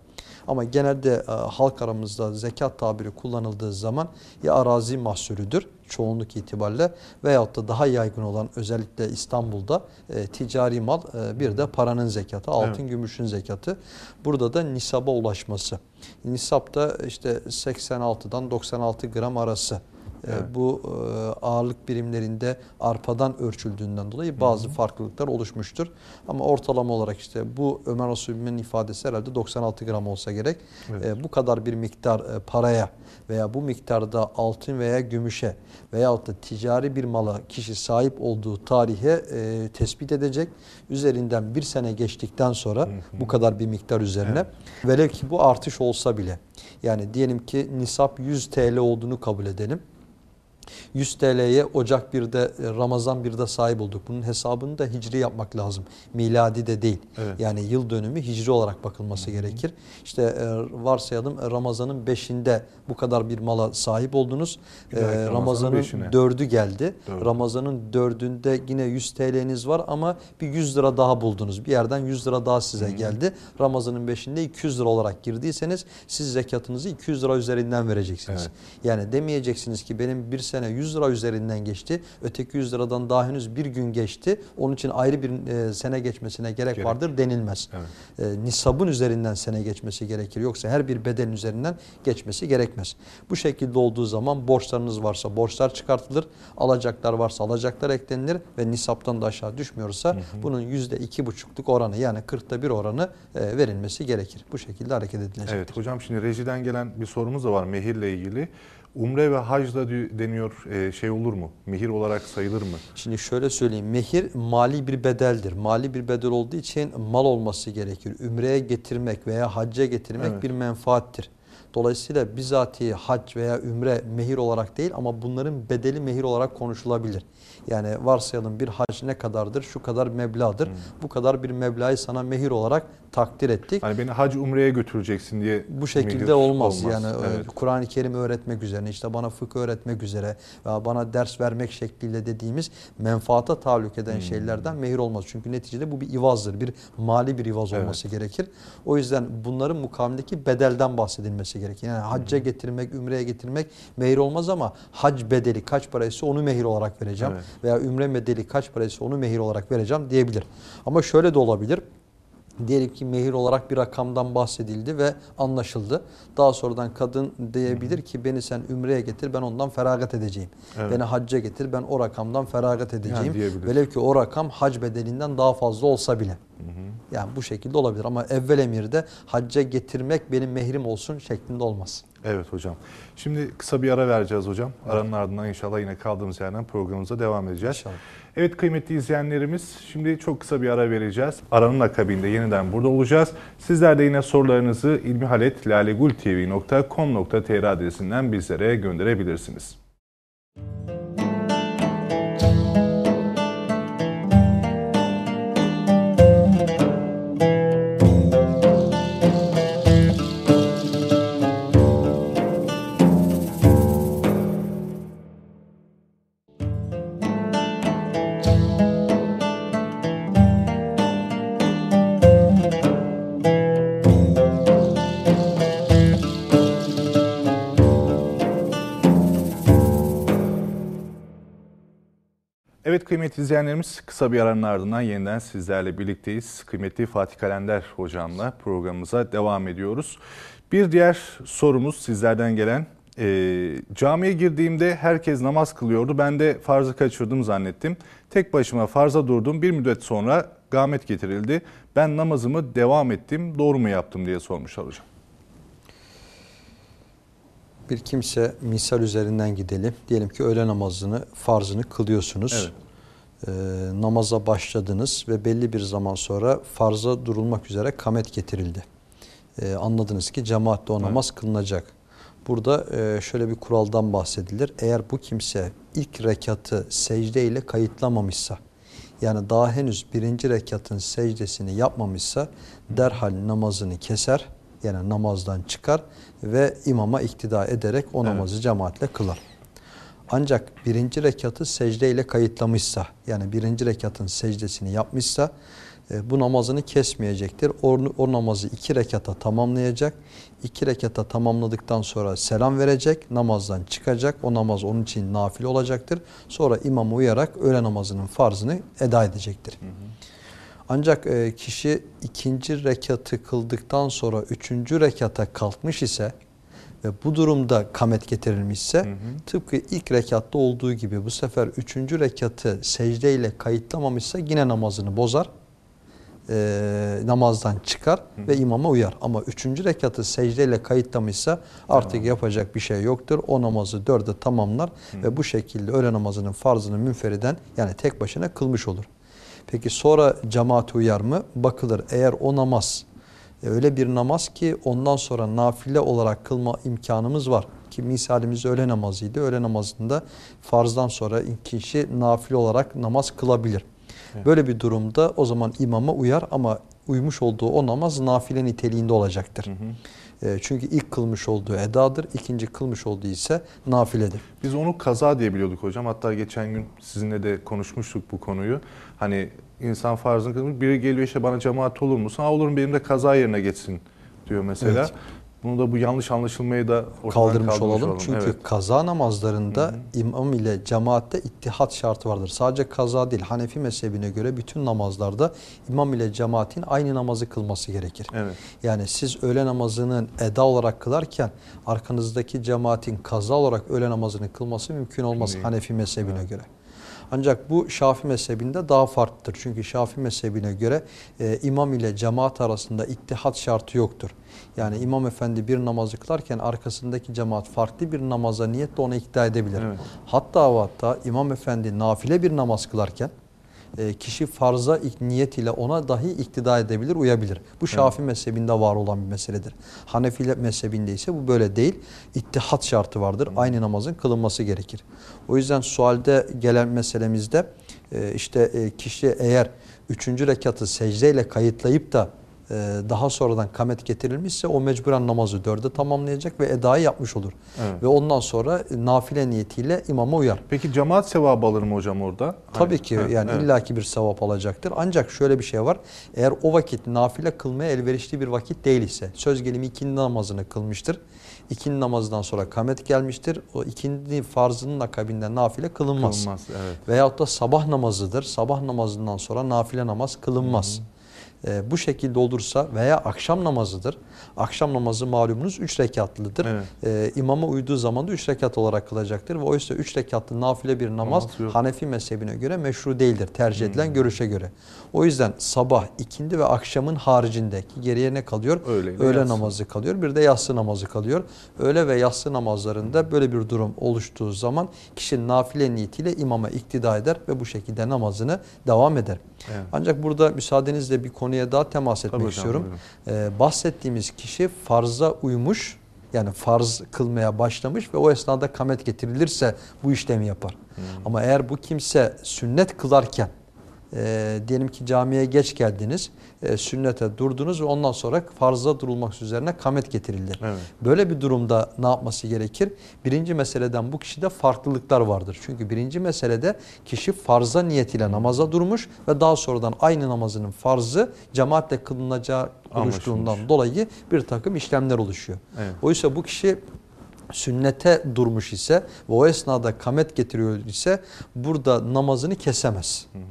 Ama genelde halk aramızda zekat tabiri kullanıldığı zaman ya arazi mahsulüdür çoğunluk itibariyle veyahut da daha yaygın olan özellikle İstanbul'da e, ticari mal e, bir de paranın zekatı, altın Evet. gümüşün zekatı. Burada da nisaba ulaşması. Nisapta işte 86'dan 96 gram arası. E, Evet. Bu e, ağırlık birimlerinde arpadan ölçüldüğünden dolayı bazı farklılıklar oluşmuştur. Ama ortalama olarak işte bu Ömer Asubi'nin ifadesi herhalde 96 gram olsa gerek. Evet. E, bu kadar bir miktar paraya veya bu miktarda altın veya gümüşe veyahut da ticari bir mala kişi sahip olduğu tarihe e, tespit edecek. Üzerinden bir sene geçtikten sonra bu kadar bir miktar üzerine velev ki bu artış olsa bile yani diyelim ki nisap 100 TL olduğunu kabul edelim. 100 TL'ye Ocak 1'de e, Ramazan 1'de sahip olduk. Bunun hesabını da hicri yapmak lazım. Miladi de değil. Evet. Yani yıl dönümü hicri olarak bakılması gerekir. İşte e, varsayalım e, Ramazan'ın 5'inde bu kadar bir mala sahip oldunuz. Ramazan'ın Ramazan'ın beşine. 4'ü geldi. Ramazan'ın 4'ünde yine 100 TL'niz var ama bir 100 lira daha buldunuz. Bir yerden 100 lira daha size geldi. Ramazan'ın 5'inde 200 lira olarak girdiyseniz siz zekatınızı 200 lira üzerinden vereceksiniz. Evet. Yani demeyeceksiniz ki benim bir sene 100 lira üzerinden geçti. Öteki 100 liradan daha henüz bir gün geçti. Onun için ayrı bir e, sene geçmesine gerek, Gerek. vardır denilmez. Evet. E, nisabın üzerinden sene geçmesi gerekir. Yoksa her bir bedelin üzerinden geçmesi gerekmez. Bu şekilde olduğu zaman borçlarınız varsa borçlar çıkartılır. Alacaklar varsa alacaklar eklenilir ve nisaptan da aşağı düşmüyorsa bunun yüzde iki buçukluk oranı yani 40'ta bir oranı e, verilmesi gerekir. Bu şekilde hareket edilecektir. Evet hocam şimdi rejiden gelen bir sorumuz da var mehirle ilgili. Umre ve hacda dü- deniyor e, şey olur mu? Mehir olarak sayılır mı? Şimdi şöyle söyleyeyim. Mehir mali bir bedeldir. Mali bir bedel olduğu için mal olması gerekir. Ümreye getirmek veya hacca getirmek Evet. bir menfaattir. Dolayısıyla bizatihi hac veya ümre mehir olarak değil ama bunların bedeli mehir olarak konuşulabilir. Yani varsayalım bir hac ne kadardır? Şu kadar meblağdır. Bu kadar bir meblağı sana mehir olarak takdir ettik. Hani beni hac umreye götüreceksin diye Bu şekilde mehir olmaz. Yani e, Evet. Kur'an-ı Kerim öğretmek üzerine, işte bana fıkıh öğretmek üzere veya bana ders vermek şekliyle dediğimiz menfaata tahallük Hmm. eden şeylerden mehir olmaz. Çünkü neticede bu bir ivazdır. Bir mali bir ivaz Evet. olması gerekir. O yüzden bunların mukamindeki bedelden bahsedilmesi gerekir. Yani hacca getirmek, ümreye getirmek mehir olmaz ama hac bedeli kaç paraysa onu mehir olarak vereceğim. Evet. Veya ümre bedeli kaç paraysa onu mehir olarak vereceğim diyebilir. Ama şöyle de olabilir. Diyelim ki mehir olarak bir rakamdan bahsedildi ve anlaşıldı. Daha sonradan kadın diyebilir ki beni sen ümreye getir ben ondan feragat edeceğim. Evet. Beni hacca getir ben o rakamdan feragat edeceğim. diyebilir. Velev ki o rakam hac bedelinden daha fazla olsa bile. Yani bu şekilde olabilir ama evvel emirde hacca getirmek benim mehrim olsun şeklinde olmaz. Evet hocam. Şimdi kısa bir ara vereceğiz hocam. Aranın ardından inşallah yine kaldığımız yerden programımıza devam edeceğiz. İnşallah. Evet kıymetli izleyenlerimiz şimdi çok kısa bir ara vereceğiz. Aranın akabinde yeniden burada olacağız. Sizler de yine sorularınızı ilmihaletlalegultv.com.tr adresinden bizlere gönderebilirsiniz. Evet kıymetli izleyenlerimiz kısa bir aranın ardından yeniden sizlerle birlikteyiz. Kıymetli Fatih Kalender hocamla programımıza devam ediyoruz. Bir diğer sorumuz sizlerden gelen e, camiye girdiğimde herkes namaz kılıyordu. Ben de farzı kaçırdım zannettim. Tek başıma farza durdum. Bir müddet sonra gamet getirildi. Ben namazımı devam ettim. Doğru mu yaptım diye sormuşlar hocam. Bir kimse misal üzerinden gidelim. Diyelim ki öğle namazını, farzını kılıyorsunuz. Evet. Ee, namaza başladınız ve belli bir zaman sonra farza durulmak üzere kamet getirildi. Ee, anladınız ki cemaatle o namaz kılınacak. Burada e, şöyle bir kuraldan bahsedilir. Eğer bu kimse ilk rekatı secde ile kayıtlamamışsa, yani daha henüz birinci rekatın secdesini yapmamışsa derhal namazını keser, yani namazdan çıkar ve imama iktida ederek o Evet. namazı cemaatle kılar. Ancak birinci rekatı secde ile kayıtlamışsa, yani birinci rekatın secdesini yapmışsa e, bu namazını kesmeyecektir. O, o namazı iki rekata tamamlayacak. İki rekata tamamladıktan sonra selam verecek, namazdan çıkacak. O namaz onun için nafile olacaktır. Sonra imama uyarak öğle namazının farzını eda edecektir. Ancak e, kişi ikinci rekatı kıldıktan sonra üçüncü rekata kalkmış ise bu durumda kamet getirilmişse tıpkı ilk rekatta olduğu gibi bu sefer üçüncü rekatı secdeyle kayıtlamamışsa yine namazını bozar. e, namazdan çıkar ve imama uyar. Ama üçüncü rekatı secdeyle kayıtlamışsa artık yapacak bir şey yoktur. O namazı dörde tamamlar ve bu şekilde öğle namazının farzını münferiden yani tek başına kılmış olur. Peki sonra cemaate uyar mı? Bakılır. Eğer o namaz öyle bir namaz ki ondan sonra nafile olarak kılma imkanımız var. Ki misalimiz öğle namazıydı. Öğle namazında farzdan sonra kişi nafile olarak namaz kılabilir. Böyle bir durumda o zaman imama uyar ama uymuş olduğu o namaz nafile niteliğinde olacaktır. E, çünkü ilk kılmış olduğu edadır, ikinci kılmış olduğu ise nafiledir. Biz onu kaza diye biliyorduk hocam. Hatta geçen gün sizinle de konuşmuştuk bu konuyu. Hani insan farzını kılmış. Biri geliyor işte bana cemaat olur musun? Ha olurum benim de kaza yerine geçsin diyor mesela. Evet. Bunu da bu yanlış anlaşılmayı da ortadan kaldırmış, olalım. Çünkü Evet. kaza namazlarında imam ile cemaatte ittihat şartı vardır. Sadece kaza değil. Hanefi mezhebine göre bütün namazlarda imam ile cemaatin aynı namazı kılması gerekir. Evet. Yani siz öğle namazının eda olarak kılarken arkanızdaki cemaatin kaza olarak öğle namazını kılması mümkün olmaz. Hanefi mezhebine göre. Ancak bu Şafi mezhebinde daha farklıdır. Çünkü Şafi mezhebine göre e, imam ile cemaat arasında ittihat şartı yoktur. Yani imam efendi bir namazı kılarken arkasındaki cemaat farklı bir namaza niyetle ona ikna edebilir. Evet. Hatta hatta imam efendi nafile bir namaz kılarken kişi farza niyet ile ona dahi iktida edebilir, uyabilir. Bu Şafi mezhebinde var olan bir meseledir. Hanefi mezhebinde ise bu böyle değil. İttihat şartı vardır. Aynı namazın kılınması gerekir. O yüzden sualde gelen meselemizde e, işte e, kişi eğer üçüncü rekatı secdeyle kayıtlayıp da e, daha sonradan kamet getirilmişse o mecburen namazı dörde tamamlayacak ve edayı yapmış olur. Evet. Ve ondan sonra e, nafile niyetiyle imama uyar. Peki cemaat sevabı alır mı hocam orada? Tabii Hani- ki Ha, yani evet. illaki bir sevap alacaktır. Ancak şöyle bir şey var. Eğer o vakit nafile kılmaya elverişli bir vakit değil ise söz gelimi ikindi namazını kılmıştır. İkindi namazından sonra kamet gelmiştir. O ikindi farzının akabinde nafile kılınmaz. Kılınmaz, evet. Veyahut da sabah namazıdır. Sabah namazından sonra nafile namaz kılınmaz. Ee, bu şekilde olursa veya akşam namazıdır. Akşam namazı malumunuz 3 rekatlıdır. Evet. Ee, imama uyduğu zaman da 3 rekat olarak kılacaktır. Ve oysa 3 rekatlı nafile bir namaz. Hanefi mezhebine göre meşru değildir. Tercih edilen görüşe göre. O yüzden sabah, ikindi ve akşamın haricinde ki geriye ne kalıyor? Öğle ile Öğle yatsı. namazı kalıyor. Bir de yatsı namazı kalıyor. Öğle ve yatsı namazlarında böyle bir durum oluştuğu zaman kişi nafile niyetiyle imama iktida eder ve bu şekilde namazını devam eder. Evet. Ancak burada müsaadenizle bir konuya daha temas etmek hocam, istiyorum. buyurun. Ee, bahsettiğimiz kişi farza uymuş yani farz kılmaya başlamış ve o esnada kamet getirilirse bu işlemi yapar. Hmm. Ama eğer bu kimse sünnet kılarken e, diyelim ki camiye geç geldiniz, e, sünnete durdunuz ve ondan sonra farza durulmak üzerine kamet getirildi. Evet. Böyle bir durumda ne yapması gerekir? Birinci meseleden bu kişide farklılıklar vardır. Çünkü birinci meselede kişi farza niyetiyle namaza durmuş ve daha sonradan aynı namazının farzı cemaatle kılınacağı oluştuğundan dolayı bir takım işlemler oluşuyor. Evet. Oysa bu kişi sünnete durmuş ise ve o esnada kamet getiriyor ise burada namazını kesemez. Hı hı.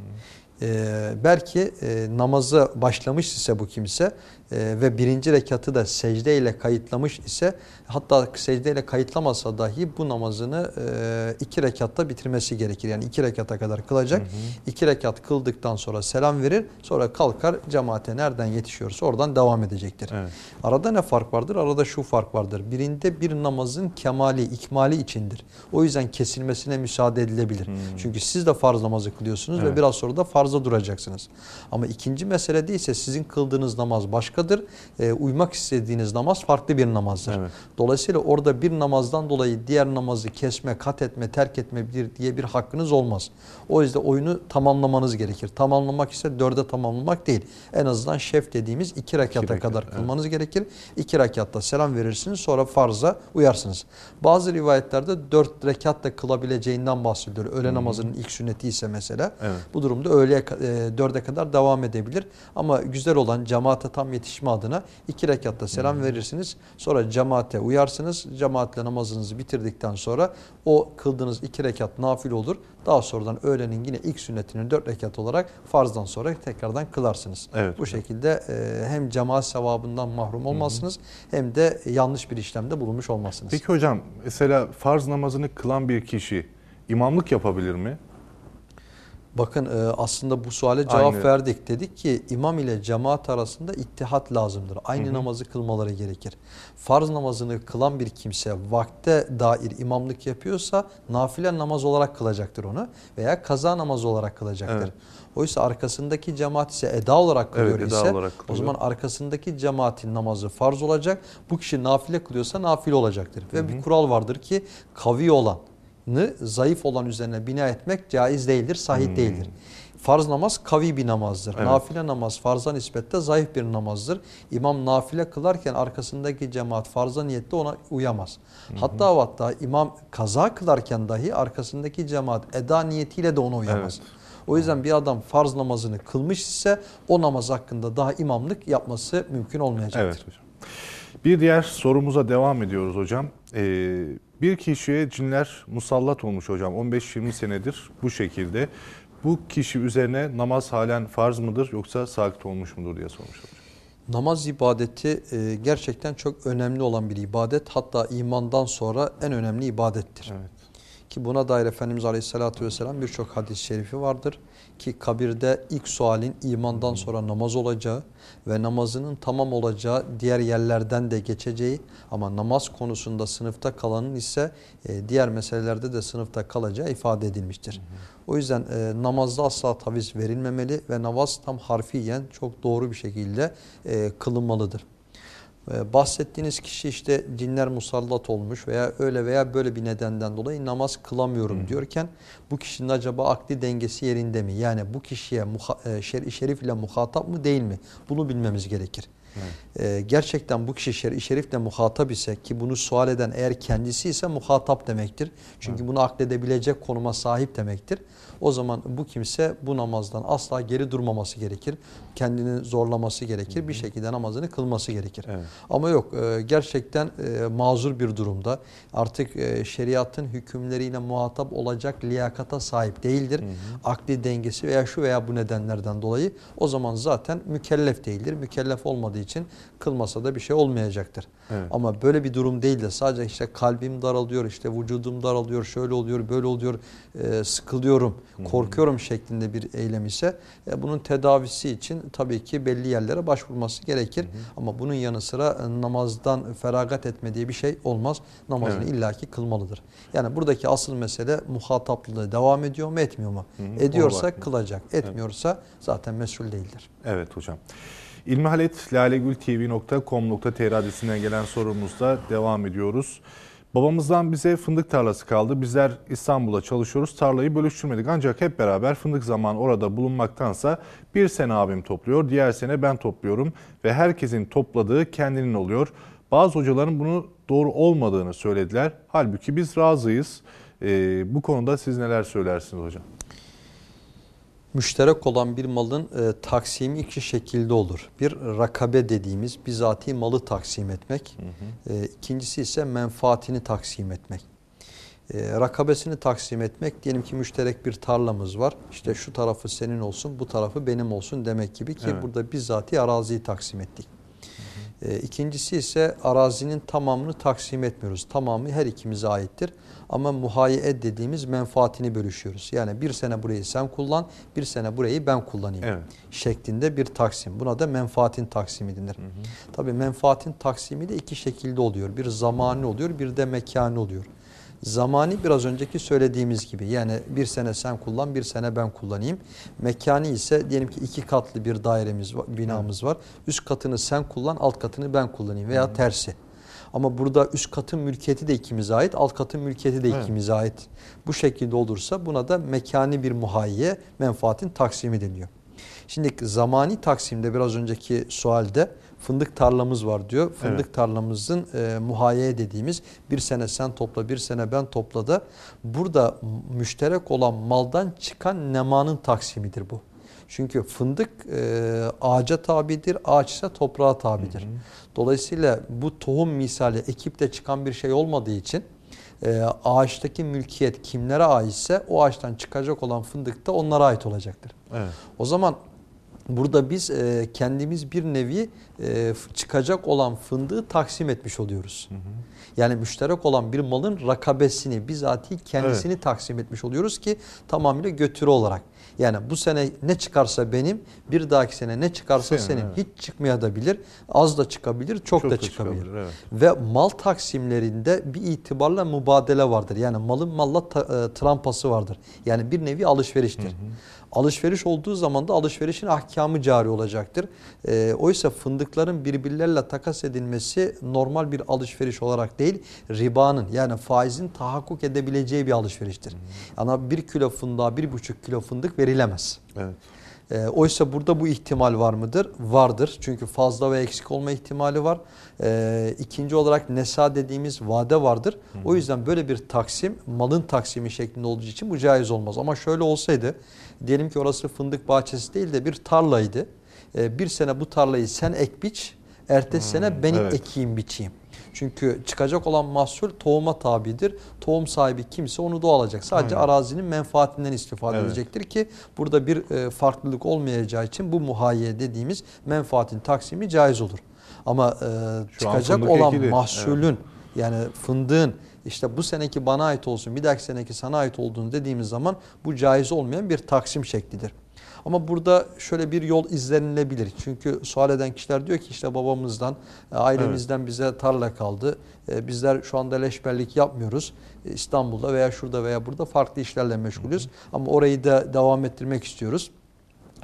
Ee, belki e, namaza başlamış ise bu kimse e, ve birinci rekatı da secde ile kayıtlamış ise hatta secde ile kayıtlamasa dahi bu namazını e, iki rekatta bitirmesi gerekir. Yani iki rekata kadar kılacak. Hı hı. İki rekat kıldıktan sonra selam verir. Sonra kalkar cemaate nereden yetişiyorsa oradan devam edecektir. Evet. Arada ne fark vardır? Arada şu fark vardır. Birinde bir namazın kemali, ikmali içindir. O yüzden kesilmesine müsaade edilebilir. Hı. Çünkü siz de farz namazı kılıyorsunuz evet. ve biraz sonra da farza duracaksınız. Ama ikinci mesele değilse sizin kıldığınız namaz başkadır. E, uymak istediğiniz namaz farklı bir namazdır. Evet. Dolayısıyla orada bir namazdan dolayı diğer namazı kesme, kat etme, terk etme diye bir hakkınız olmaz. O yüzden oyunu tamamlamanız gerekir. Tamamlamak ise dörde tamamlamak değil. En azından şef dediğimiz iki rekata iki rekat, kadar kılmanız evet. gerekir. İki rekatta selam verirsiniz sonra farza uyarsınız. Bazı rivayetlerde dört rekatta kılabileceğinden bahsediyor. Öğle hmm. namazının ilk sünneti ise mesela. Evet. Bu durumda öğleye e, dörde kadar devam edebilir. Ama güzel olan cemaate tam yetişme adına iki rekatta selam hmm. verirsiniz. Sonra cemaate uyarsınız. Cemaatle namazınızı bitirdikten sonra o kıldığınız iki rekat nafil olur. Daha sonradan öğlenin yine ilk sünnetini dört rekat olarak farzdan sonra tekrardan kılarsınız. Evet. Bu şekilde e, hem cemaat sevabından mahrum olmazsınız hı hı. hem de yanlış bir işlemde bulunmuş olmazsınız. Peki hocam mesela farz namazını kılan bir kişi imamlık yapabilir mi? Bakın e, aslında bu suale cevap Aynı. verdik. Dedik ki imam ile cemaat arasında ittihat lazımdır. Aynı hı hı. namazı kılmaları gerekir. Farz namazını kılan bir kimse vakte dair imamlık yapıyorsa nafile namaz olarak kılacaktır onu veya kaza namaz olarak kılacaktır. Evet. Oysa arkasındaki cemaat ise eda olarak kılıyor evet, eda ise olarak o zaman arkasındaki cemaatin namazı farz olacak. Bu kişi nafile kılıyorsa nafile olacaktır. Ve hı hı. bir kural vardır ki kavi olan zayıf olan üzerine bina etmek caiz değildir, sahih hmm. değildir. Farz namaz kavi bir namazdır. Evet. Nafile namaz farza nispette zayıf bir namazdır. İmam nafile kılarken arkasındaki cemaat farza niyette ona uyamaz. Hı Hatta hatta imam kaza kılarken dahi arkasındaki cemaat eda niyetiyle de ona uyamaz. Evet. O yüzden bir adam farz namazını kılmış ise o namaz hakkında daha imamlık yapması mümkün olmayacaktır. Evet hocam. Bir diğer sorumuza devam ediyoruz hocam. Ee, bir kişiye cinler musallat olmuş hocam 15-20 senedir bu şekilde. Bu kişi üzerine namaz halen farz mıdır yoksa sakit olmuş mudur diye sormuş hocam. Namaz ibadeti e, gerçekten çok önemli olan bir ibadet. Hatta imandan sonra en önemli ibadettir. Evet. Ki buna dair Efendimiz Aleyhisselatü Vesselam birçok hadis-i şerifi vardır. Ki kabirde ilk sualin imandan sonra namaz olacağı ve namazının tamam olacağı diğer yerlerden de geçeceği ama namaz konusunda sınıfta kalanın ise e, diğer meselelerde de sınıfta kalacağı ifade edilmiştir. O yüzden e, namazda asla taviz verilmemeli ve namaz tam harfiyen çok doğru bir şekilde e, kılınmalıdır. Ee, bahsettiğiniz kişi işte cinler musallat olmuş veya öyle veya böyle bir nedenden dolayı namaz kılamıyorum hmm. diyorken bu kişinin acaba akli dengesi yerinde mi? Yani bu kişiye e, şer şerif ile muhatap mı değil mi? Bunu bilmemiz gerekir. Evet. Ee, gerçekten bu kişi şer şerifle muhatap ise ki bunu sual eden eğer kendisi ise muhatap demektir. Çünkü evet. bunu akledebilecek konuma sahip demektir. O zaman bu kimse bu namazdan asla geri durmaması gerekir. Kendini zorlaması gerekir. Hı hı. Bir şekilde namazını kılması gerekir. Evet. Ama yok e, gerçekten e, mazur bir durumda. Artık e, şeriatın hükümleriyle muhatap olacak liyakata sahip değildir. Hı hı. Akli dengesi veya şu veya bu nedenlerden dolayı o zaman zaten mükellef değildir. Mükellef olmadığı için kılmasa da bir şey olmayacaktır. Evet. Ama böyle bir durum değil de sadece işte kalbim daralıyor, işte vücudum daralıyor, şöyle oluyor, böyle oluyor, e, sıkılıyorum, korkuyorum şeklinde bir eylem ise e, bunun tedavisi için tabii ki belli yerlere başvurması gerekir. Hı hı. Ama bunun yanı sıra e, namazdan feragat etme diye bir şey olmaz. Namazını evet. illaki kılmalıdır. Yani buradaki asıl mesele muhataplığı devam ediyor mu etmiyor mu? Hı hı. Ediyorsa kılacak, etmiyorsa evet. zaten mesul değildir. Evet hocam. ilmihaletlalegültv.com.tr adresinden gelen sorumuzda devam ediyoruz. Babamızdan bize fındık tarlası kaldı. Bizler İstanbul'a çalışıyoruz. Tarlayı bölüştürmedik. Ancak hep beraber fındık zamanı orada bulunmaktansa bir sene abim topluyor, diğer sene ben topluyorum ve herkesin topladığı kendinin oluyor. Bazı hocaların bunu doğru olmadığını söylediler. Halbuki biz razıyız. Ee, bu konuda siz neler söylersiniz hocam? Müşterek olan bir malın e, taksimi iki şekilde olur. Bir rakabe dediğimiz bizatihi malı taksim etmek. Hı hı. E, ikincisi ise menfaatini taksim etmek. E, rakabesini taksim etmek diyelim ki müşterek bir tarlamız var. İşte şu tarafı senin olsun bu tarafı benim olsun demek gibi ki evet. burada bizatihi araziyi taksim ettik. E, ikincisi ise arazinin tamamını taksim etmiyoruz. Tamamı her ikimize aittir. Ama muhayye dediğimiz menfaatini bölüşüyoruz. Yani bir sene burayı sen kullan, bir sene burayı ben kullanayım evet. şeklinde bir taksim. Buna da menfaatin taksimi denir. Hı hı. Tabii menfaatin taksimi de iki şekilde oluyor. Bir zamani oluyor, bir de mekani oluyor. Zamani biraz önceki söylediğimiz gibi yani bir sene sen kullan bir sene ben kullanayım. Mekani ise diyelim ki iki katlı bir dairemiz var, binamız var. Üst katını sen kullan alt katını ben kullanayım veya tersi. Ama burada üst katın mülkiyeti de ikimize ait, alt katın mülkiyeti de ikimize evet. ait. Bu şekilde olursa buna da mekani bir muhayye menfaatin taksimi deniyor. Şimdi zamani taksimde biraz önceki sualde fındık tarlamız var diyor. Fındık evet. tarlamızın e, muhayye dediğimiz bir sene sen topla bir sene ben topla da burada müşterek olan maldan çıkan nemanın taksimidir bu. Çünkü fındık e, ağaca tabidir, ağaç ise toprağa tabidir. Hı hı. Dolayısıyla bu tohum misali ekipte çıkan bir şey olmadığı için e, ağaçtaki mülkiyet kimlere aitse o ağaçtan çıkacak olan fındık da onlara ait olacaktır. Evet. O zaman burada biz e, kendimiz bir nevi e, çıkacak olan fındığı taksim etmiş oluyoruz. Hı hı. Yani müşterek olan bir malın rakabesini bizatihi kendisini evet. taksim etmiş oluyoruz ki tamamıyla götürü olarak. Yani bu sene ne çıkarsa benim, bir dahaki sene ne çıkarsa senin, senin evet. hiç çıkmaya da bilir, az da çıkabilir, çok, çok da, da çıkabilir. çıkabilir evet. Ve mal taksimlerinde bir itibarla mübadele vardır. Yani malın malla e, trampası vardır. Yani bir nevi alışveriştir. Hı hı. Alışveriş olduğu zaman da alışverişin ahkamı cari olacaktır. E, oysa fındıkların birbirlerle takas edilmesi normal bir alışveriş olarak değil, ribanın yani faizin tahakkuk edebileceği bir alışveriştir. Hmm. Ama bir kilo fındığa bir buçuk kilo fındık verilemez. Evet. E, oysa burada bu ihtimal var mıdır? Vardır. Çünkü fazla ve eksik olma ihtimali var. E, ikinci olarak nesa dediğimiz vade vardır. Hı. O yüzden böyle bir taksim malın taksimi şeklinde olduğu için bu caiz olmaz. Ama şöyle olsaydı diyelim ki orası fındık bahçesi değil de bir tarlaydı. E, bir sene bu tarlayı sen ek biç, ertesi hmm, sene benim evet. ekeyim biçeyim. Çünkü çıkacak olan mahsul tohuma tabidir. Tohum sahibi kimse onu da alacak. Sadece Aynen. arazinin menfaatinden istifade evet. edecektir ki burada bir e, farklılık olmayacağı için bu muhayye dediğimiz menfaatin taksimi caiz olur. Ama e, çıkacak olan ekili. mahsulün evet. yani fındığın işte bu seneki bana ait olsun bir dahaki seneki sana ait olduğunu dediğimiz zaman bu caiz olmayan bir taksim şeklidir. Ama burada şöyle bir yol izlenilebilir. Çünkü sual eden kişiler diyor ki işte babamızdan, e, ailemizden evet. bize tarla kaldı. E, bizler şu anda leşberlik yapmıyoruz. E, İstanbul'da veya şurada veya burada farklı işlerle meşgulüz. Ama orayı da devam ettirmek istiyoruz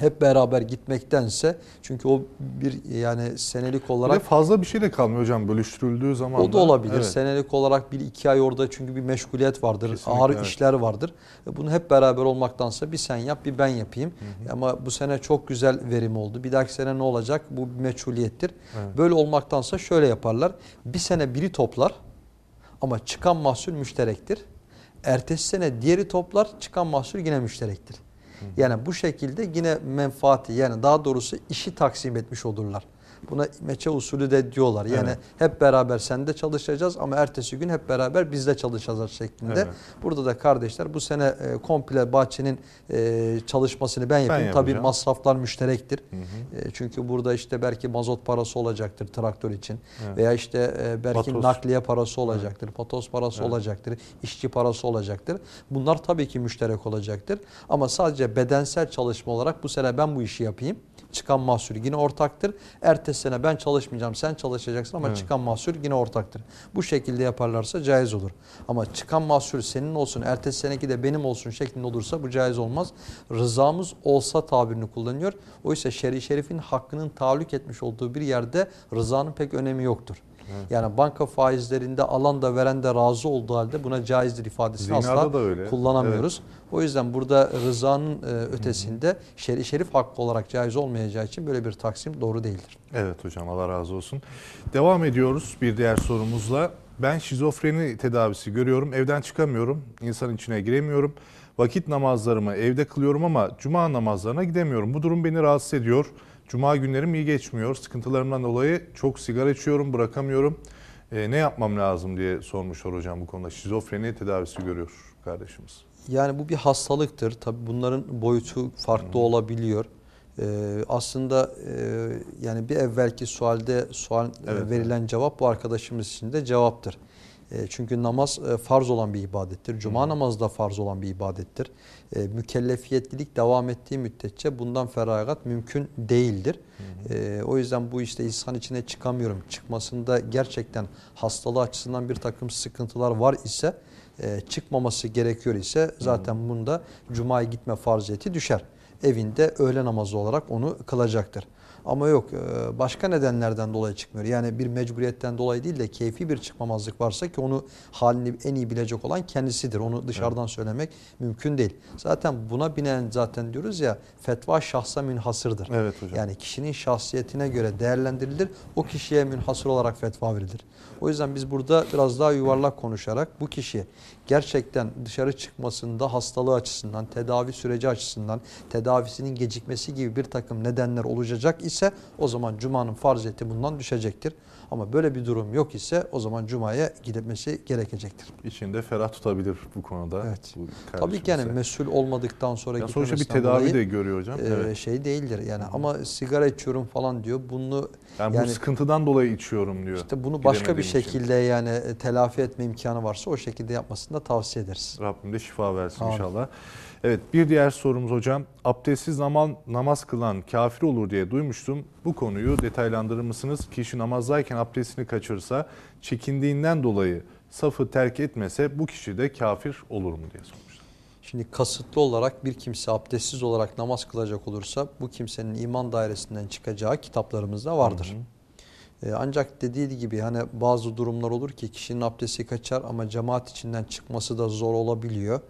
hep beraber gitmektense çünkü o bir yani senelik olarak... Bir fazla bir şey de kalmıyor hocam bölüştürüldüğü zaman O da olabilir. Evet. Senelik olarak bir iki ay orada çünkü bir meşguliyet vardır. Kesinlikle, ağır evet. işler vardır. E, bunu hep beraber olmaktansa bir sen yap bir ben yapayım. Hı hı. Ama bu sene çok güzel verim oldu. Bir dahaki sene ne olacak? Bu bir meçhuliyettir. Evet. Böyle olmaktansa şöyle yaparlar. Bir sene biri toplar ama çıkan mahsul müşterektir. Ertesi sene diğeri toplar çıkan mahsul yine müşterektir. Yani bu şekilde yine menfaati yani daha doğrusu işi taksim etmiş olurlar. Buna meçe usulü de diyorlar. Yani evet. hep beraber sende çalışacağız ama ertesi gün hep beraber bizde çalışacağız şeklinde. Evet. Burada da kardeşler bu sene e, komple bahçenin e, çalışmasını ben yapayım. Ben Tabii masraflar müşterektir. Hı hı. E, çünkü burada işte belki mazot parası olacaktır traktör için. Evet. Veya işte e, belki patos. nakliye parası olacaktır. Evet. Patos parası evet. olacaktır. işçi parası olacaktır. Bunlar tabii ki müşterek olacaktır. Ama sadece bedensel çalışma olarak bu sene ben bu işi yapayım çıkan mahsul yine ortaktır. Ertesi sene ben çalışmayacağım sen çalışacaksın ama evet. çıkan mahsul yine ortaktır. Bu şekilde yaparlarsa caiz olur. Ama çıkan mahsul senin olsun ertesi seneki de benim olsun şeklinde olursa bu caiz olmaz. Rızamız olsa tabirini kullanıyor. Oysa şer'i şerifin hakkının tahallük etmiş olduğu bir yerde rızanın pek önemi yoktur. Evet. Yani banka faizlerinde alan da veren de razı olduğu halde buna caizdir ifadesini Zinada asla öyle. kullanamıyoruz. Evet. O yüzden burada rızanın e, ötesinde şer'i şerif hakkı olarak caiz olmayacağı için böyle bir taksim doğru değildir. Evet hocam Allah razı olsun. Devam ediyoruz bir diğer sorumuzla. Ben şizofreni tedavisi görüyorum. Evden çıkamıyorum. İnsan içine giremiyorum. Vakit namazlarımı evde kılıyorum ama cuma namazlarına gidemiyorum. Bu durum beni rahatsız ediyor. Cuma günlerim iyi geçmiyor. Sıkıntılarımdan dolayı çok sigara içiyorum, bırakamıyorum. Ee, ne yapmam lazım diye sormuşlar hocam bu konuda. Şizofreni tedavisi görüyor kardeşimiz. Yani bu bir hastalıktır. Tabii bunların boyutu farklı olabiliyor. Ee, aslında e, yani bir evvelki sualde sual e, Evet, verilen cevap bu arkadaşımız için de cevaptır. E, çünkü namaz e, farz olan bir ibadettir. Cuma namazı da farz olan bir ibadettir. E, mükellefiyetlilik devam ettiği müddetçe bundan feragat mümkün değildir. E, o yüzden bu işte insan içine çıkamıyorum. Çıkmasında gerçekten hastalığı açısından bir takım sıkıntılar var ise çıkmaması gerekiyor ise zaten bunda Cuma'ya gitme farziyeti düşer. Evinde öğle namazı olarak onu kılacaktır. Ama yok e, başka nedenlerden dolayı çıkmıyor. Yani bir mecburiyetten dolayı değil de keyfi bir çıkmamazlık varsa ki onu halini en iyi bilecek olan kendisidir. Onu dışarıdan söylemek mümkün değil. Zaten buna binen zaten diyoruz ya fetva şahsa münhasırdır. Evet hocam. Yani kişinin şahsiyetine göre değerlendirilir. O kişiye münhasır olarak fetva verilir. O yüzden biz burada biraz daha yuvarlak konuşarak bu kişi gerçekten dışarı çıkmasında hastalığı açısından, tedavi süreci açısından, tedavisinin gecikmesi gibi bir takım nedenler olacak ise o zaman Cuma'nın farziyeti bundan düşecektir. Ama böyle bir durum yok ise o zaman Cuma'ya gidilmesi gerekecektir. İçinde ferah tutabilir bu konuda. Evet. bu Tabii ki yani mesul olmadıktan sonra Ya sonuçta bir tedavi dolayı, de görüyor hocam. e, evet. şey değildir yani ama sigara içiyorum falan diyor. Bunu Yani, yani- bu sıkıntıdan dolayı içiyorum diyor. İşte bunu başka bir Gidemediğim için. şekilde yani e, telafi etme imkanı varsa o şekilde yapmasını da tavsiye ederiz. Rabbim de şifa versin Amin. inşallah. Evet bir diğer sorumuz hocam. Abdestsiz zaman namaz kılan kafir olur diye duymuştum. Bu konuyu detaylandırır mısınız? Kişi namazdayken abdestini kaçırsa çekindiğinden dolayı safı terk etmese bu kişi de kafir olur mu diye sormuşlar. Şimdi kasıtlı olarak bir kimse abdestsiz olarak namaz kılacak olursa bu kimsenin iman dairesinden çıkacağı kitaplarımızda vardır. Ee, ancak dediği gibi hani bazı durumlar olur ki kişinin abdesti kaçar ama cemaat içinden çıkması da zor olabiliyor.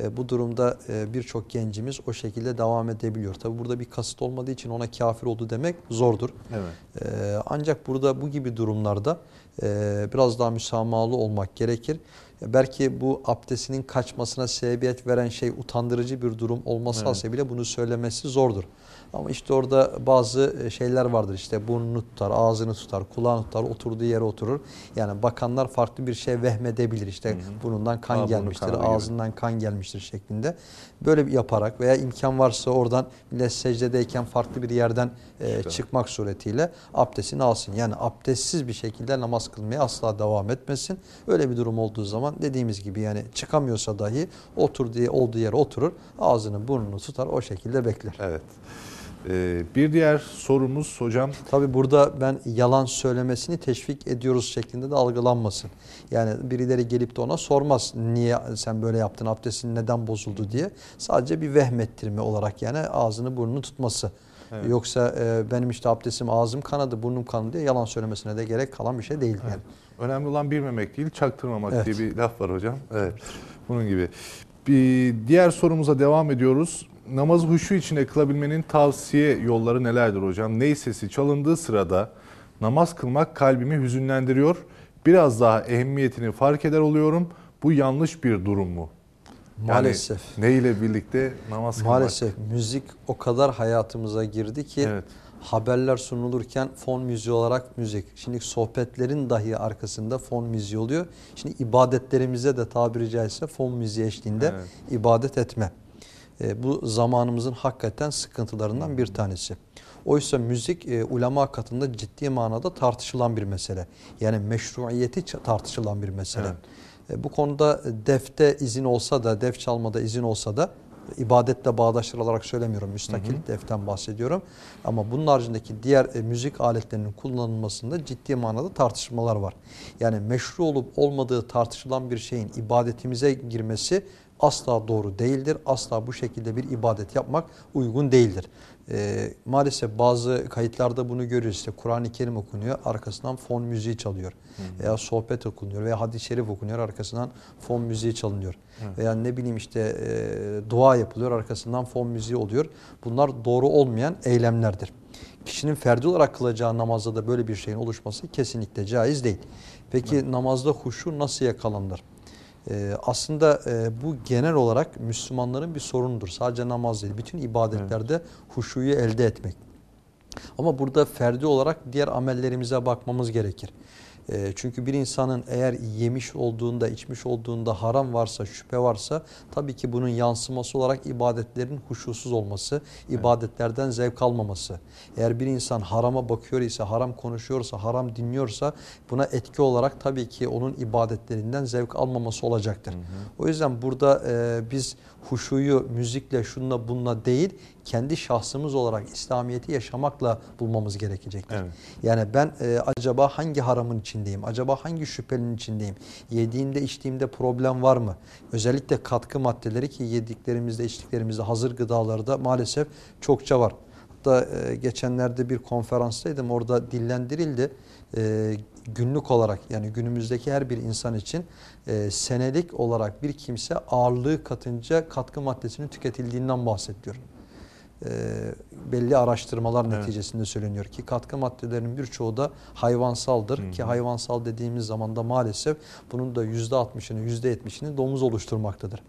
Ee, bu durumda e, birçok gencimiz o şekilde devam edebiliyor. Tabi burada bir kasıt olmadığı için ona kafir oldu demek zordur. Evet. Ee, ancak burada bu gibi durumlarda e, biraz daha müsamahalı olmak gerekir. Belki bu abdestinin kaçmasına sebebiyet veren şey utandırıcı bir durum olması Evet. hasebiyle bunu söylemesi zordur. Ama işte orada bazı e, şeyler vardır işte burnunu tutar, ağzını tutar, kulağını tutar, oturduğu yere oturur. Yani bakanlar farklı bir şey vehmedebilir işte burnundan kan Aa, gelmiştir, kanadı gibi. ağzından kan gelmiştir şeklinde. Böyle bir yaparak veya imkan varsa oradan bile secdedeyken farklı bir yerden e, İşte. çıkmak suretiyle abdestini alsın. Yani abdestsiz bir şekilde namaz kılmaya asla devam etmesin. Öyle bir durum olduğu zaman dediğimiz gibi yani çıkamıyorsa dahi oturduğu olduğu yere oturur. Ağzını burnunu tutar o şekilde bekler. Evet. Ee, bir diğer sorumuz hocam. Tabi burada ben yalan söylemesini teşvik ediyoruz şeklinde de algılanmasın. Yani birileri gelip de ona sormaz niye sen böyle yaptın abdestin neden bozuldu diye. Sadece bir vehmettirme olarak yani ağzını burnunu tutması. Evet. Yoksa e, benim işte abdestim ağzım kanadı burnum kanadı diye yalan söylemesine de gerek kalan bir şey değil yani. Önemli olan bilmemek değil, çaktırmamak Evet. diye bir laf var hocam. Evet. Bunun gibi. Bir diğer sorumuza devam ediyoruz. Namazı huşu içinde kılabilmenin tavsiye yolları nelerdir hocam? Ney sesi çalındığı sırada namaz kılmak kalbimi hüzünlendiriyor. Biraz daha ehemmiyetini fark eder oluyorum. Bu yanlış bir durum mu? Yani Maalesef. ne ile birlikte namaz kılmak? Maalesef müzik o kadar hayatımıza girdi ki Evet. haberler sunulurken fon müziği olarak müzik. Şimdi sohbetlerin dahi arkasında fon müziği oluyor. Şimdi ibadetlerimize de tabiri caizse fon müziği eşliğinde Evet. ibadet etme. E, bu zamanımızın hakikaten sıkıntılarından bir tanesi. Oysa müzik e, ulema katında ciddi manada tartışılan bir mesele. Yani meşruiyeti tartışılan bir mesele. Evet. E, bu konuda defte izin olsa da, def çalmada izin olsa da ibadetle bağdaştırılarak söylemiyorum. Müstakil deften bahsediyorum. Ama bunun haricindeki diğer e, müzik aletlerinin kullanılmasında ciddi manada tartışmalar var. Yani meşru olup olmadığı tartışılan bir şeyin ibadetimize girmesi asla doğru değildir. Asla bu şekilde bir ibadet yapmak uygun değildir. E, maalesef bazı kayıtlarda bunu görüyoruz. İşte Kur'an-ı Kerim okunuyor, arkasından fon müziği çalıyor. Veya sohbet okunuyor veya hadis-i şerif okunuyor, arkasından fon müziği çalınıyor. Veya ne bileyim işte e, dua yapılıyor, arkasından fon müziği oluyor. Bunlar doğru olmayan eylemlerdir. kişinin ferdi olarak kılacağı namazda da böyle bir şeyin oluşması kesinlikle caiz değil. Peki evet. namazda huşu nasıl yakalanır? Ee, aslında e, bu genel olarak Müslümanların bir sorunudur. Sadece namaz değil, bütün ibadetlerde evet. huşuyu elde etmek. Ama burada ferdi olarak diğer amellerimize bakmamız gerekir. Ee, çünkü bir insanın eğer yemiş olduğunda, içmiş olduğunda haram varsa, şüphe varsa tabii ki bunun yansıması olarak ibadetlerin huşusuz olması, ibadetlerden zevk almaması. Eğer bir insan harama bakıyor ise, haram konuşuyorsa, haram dinliyorsa buna etki olarak tabii ki onun ibadetlerinden zevk almaması olacaktır. Hı hı. O yüzden burada e, biz huşuyu müzikle, şunla bununla değil, kendi şahsımız olarak İslamiyet'i yaşamakla bulmamız gerekecektir. Evet. Yani ben e, acaba hangi haramın içindeyim? Acaba hangi şüphenin içindeyim? Yediğimde içtiğimde problem var mı? Özellikle katkı maddeleri ki yediklerimizde içtiklerimizde hazır gıdalarda maalesef çokça var. Hatta e, geçenlerde bir konferanstaydım orada dillendirildi. E, günlük olarak yani günümüzdeki her bir insan için e, senelik olarak bir kimse ağırlığı katınca katkı maddesinin tüketildiğinden bahsediyor e, belli araştırmalar evet. neticesinde söyleniyor ki katkı maddelerinin birçoğu da hayvansaldır. Hı hı. Ki hayvansal dediğimiz zaman da maalesef bunun da %60'ını %70'ini domuz oluşturmaktadır.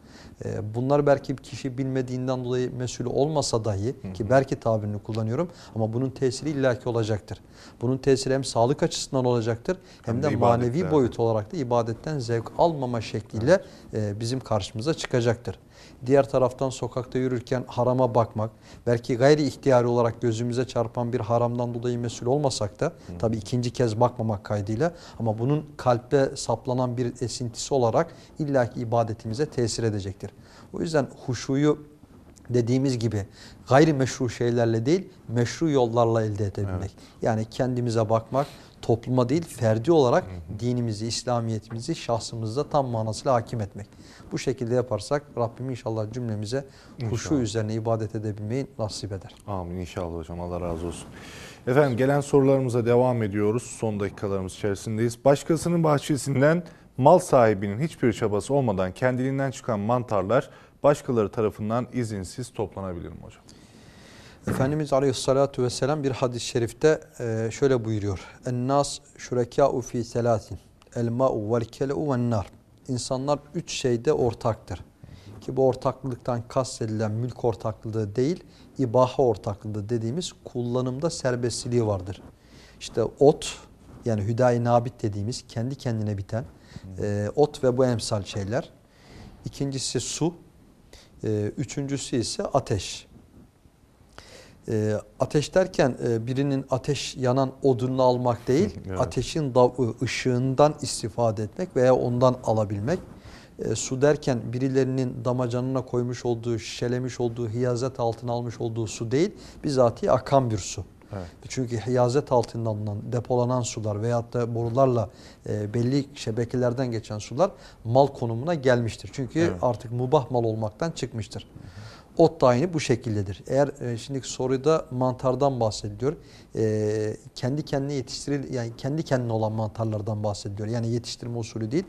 E, bunlar belki kişi bilmediğinden dolayı mesul olmasa dahi hı hı. ki belki tabirini kullanıyorum ama bunun tesiri illaki olacaktır. Bunun tesiri hem sağlık açısından olacaktır hem, hem de, de manevi boyut olarak da ibadetten zevk almama şekliyle evet. e, bizim karşımıza çıkacaktır. Diğer taraftan sokakta yürürken harama bakmak, belki gayri ihtiyari olarak gözümüze çarpan bir haramdan dolayı mesul olmasak da tabi ikinci kez bakmamak kaydıyla ama bunun kalpte saplanan bir esintisi olarak illaki ibadetimize tesir edecektir. O yüzden huşuyu dediğimiz gibi gayri meşru şeylerle değil meşru yollarla elde edebilmek. Evet. Yani kendimize bakmak, topluma değil ferdi olarak dinimizi, İslamiyetimizi şahsımızda tam manasıyla hakim etmek. Bu şekilde yaparsak Rabbim inşallah cümlemize inşallah. huşu üzerine ibadet edebilmeyi nasip eder. Amin inşallah hocam Allah razı olsun. Efendim gelen sorularımıza devam ediyoruz. Son dakikalarımız içerisindeyiz. Başkasının bahçesinden mal sahibinin hiçbir çabası olmadan kendiliğinden çıkan mantarlar başkaları tarafından izinsiz toplanabilir mi hocam? Efendimiz Aleyhisselatü Vesselam bir hadis-i şerifte e, şöyle buyuruyor. En-nas şurekâ'u fî selâtin. El-ma'u vel-kele'u ven-nar. İnsanlar üç şeyde ortaktır. Ki bu ortaklıktan kastedilen mülk ortaklığı değil, ibaha ortaklığı dediğimiz kullanımda serbestliliği vardır. İşte ot yani hüdayi nabit dediğimiz kendi kendine biten e, ot ve bu emsal şeyler. İkincisi su, e, üçüncüsü ise ateş. E, ateş derken e, birinin ateş yanan odununu almak değil, evet. ateşin da, ışığından istifade etmek veya ondan alabilmek. E, su derken birilerinin damacanına koymuş olduğu, şişelemiş olduğu, hiyazet altına almış olduğu su değil, bizatihi akan bir su. Evet. Çünkü hiyazet altından alınan, depolanan sular veyahut da borularla e, belli şebekelerden geçen sular mal konumuna gelmiştir. Çünkü evet. artık mubah mal olmaktan çıkmıştır. Hı hı. Ot da aynı bu şekildedir. Eğer e, şimdiki soruda mantardan bahsediliyor. E, kendi kendine yetiştiril yani kendi kendine olan mantarlardan bahsediliyor. Yani yetiştirme usulü değil.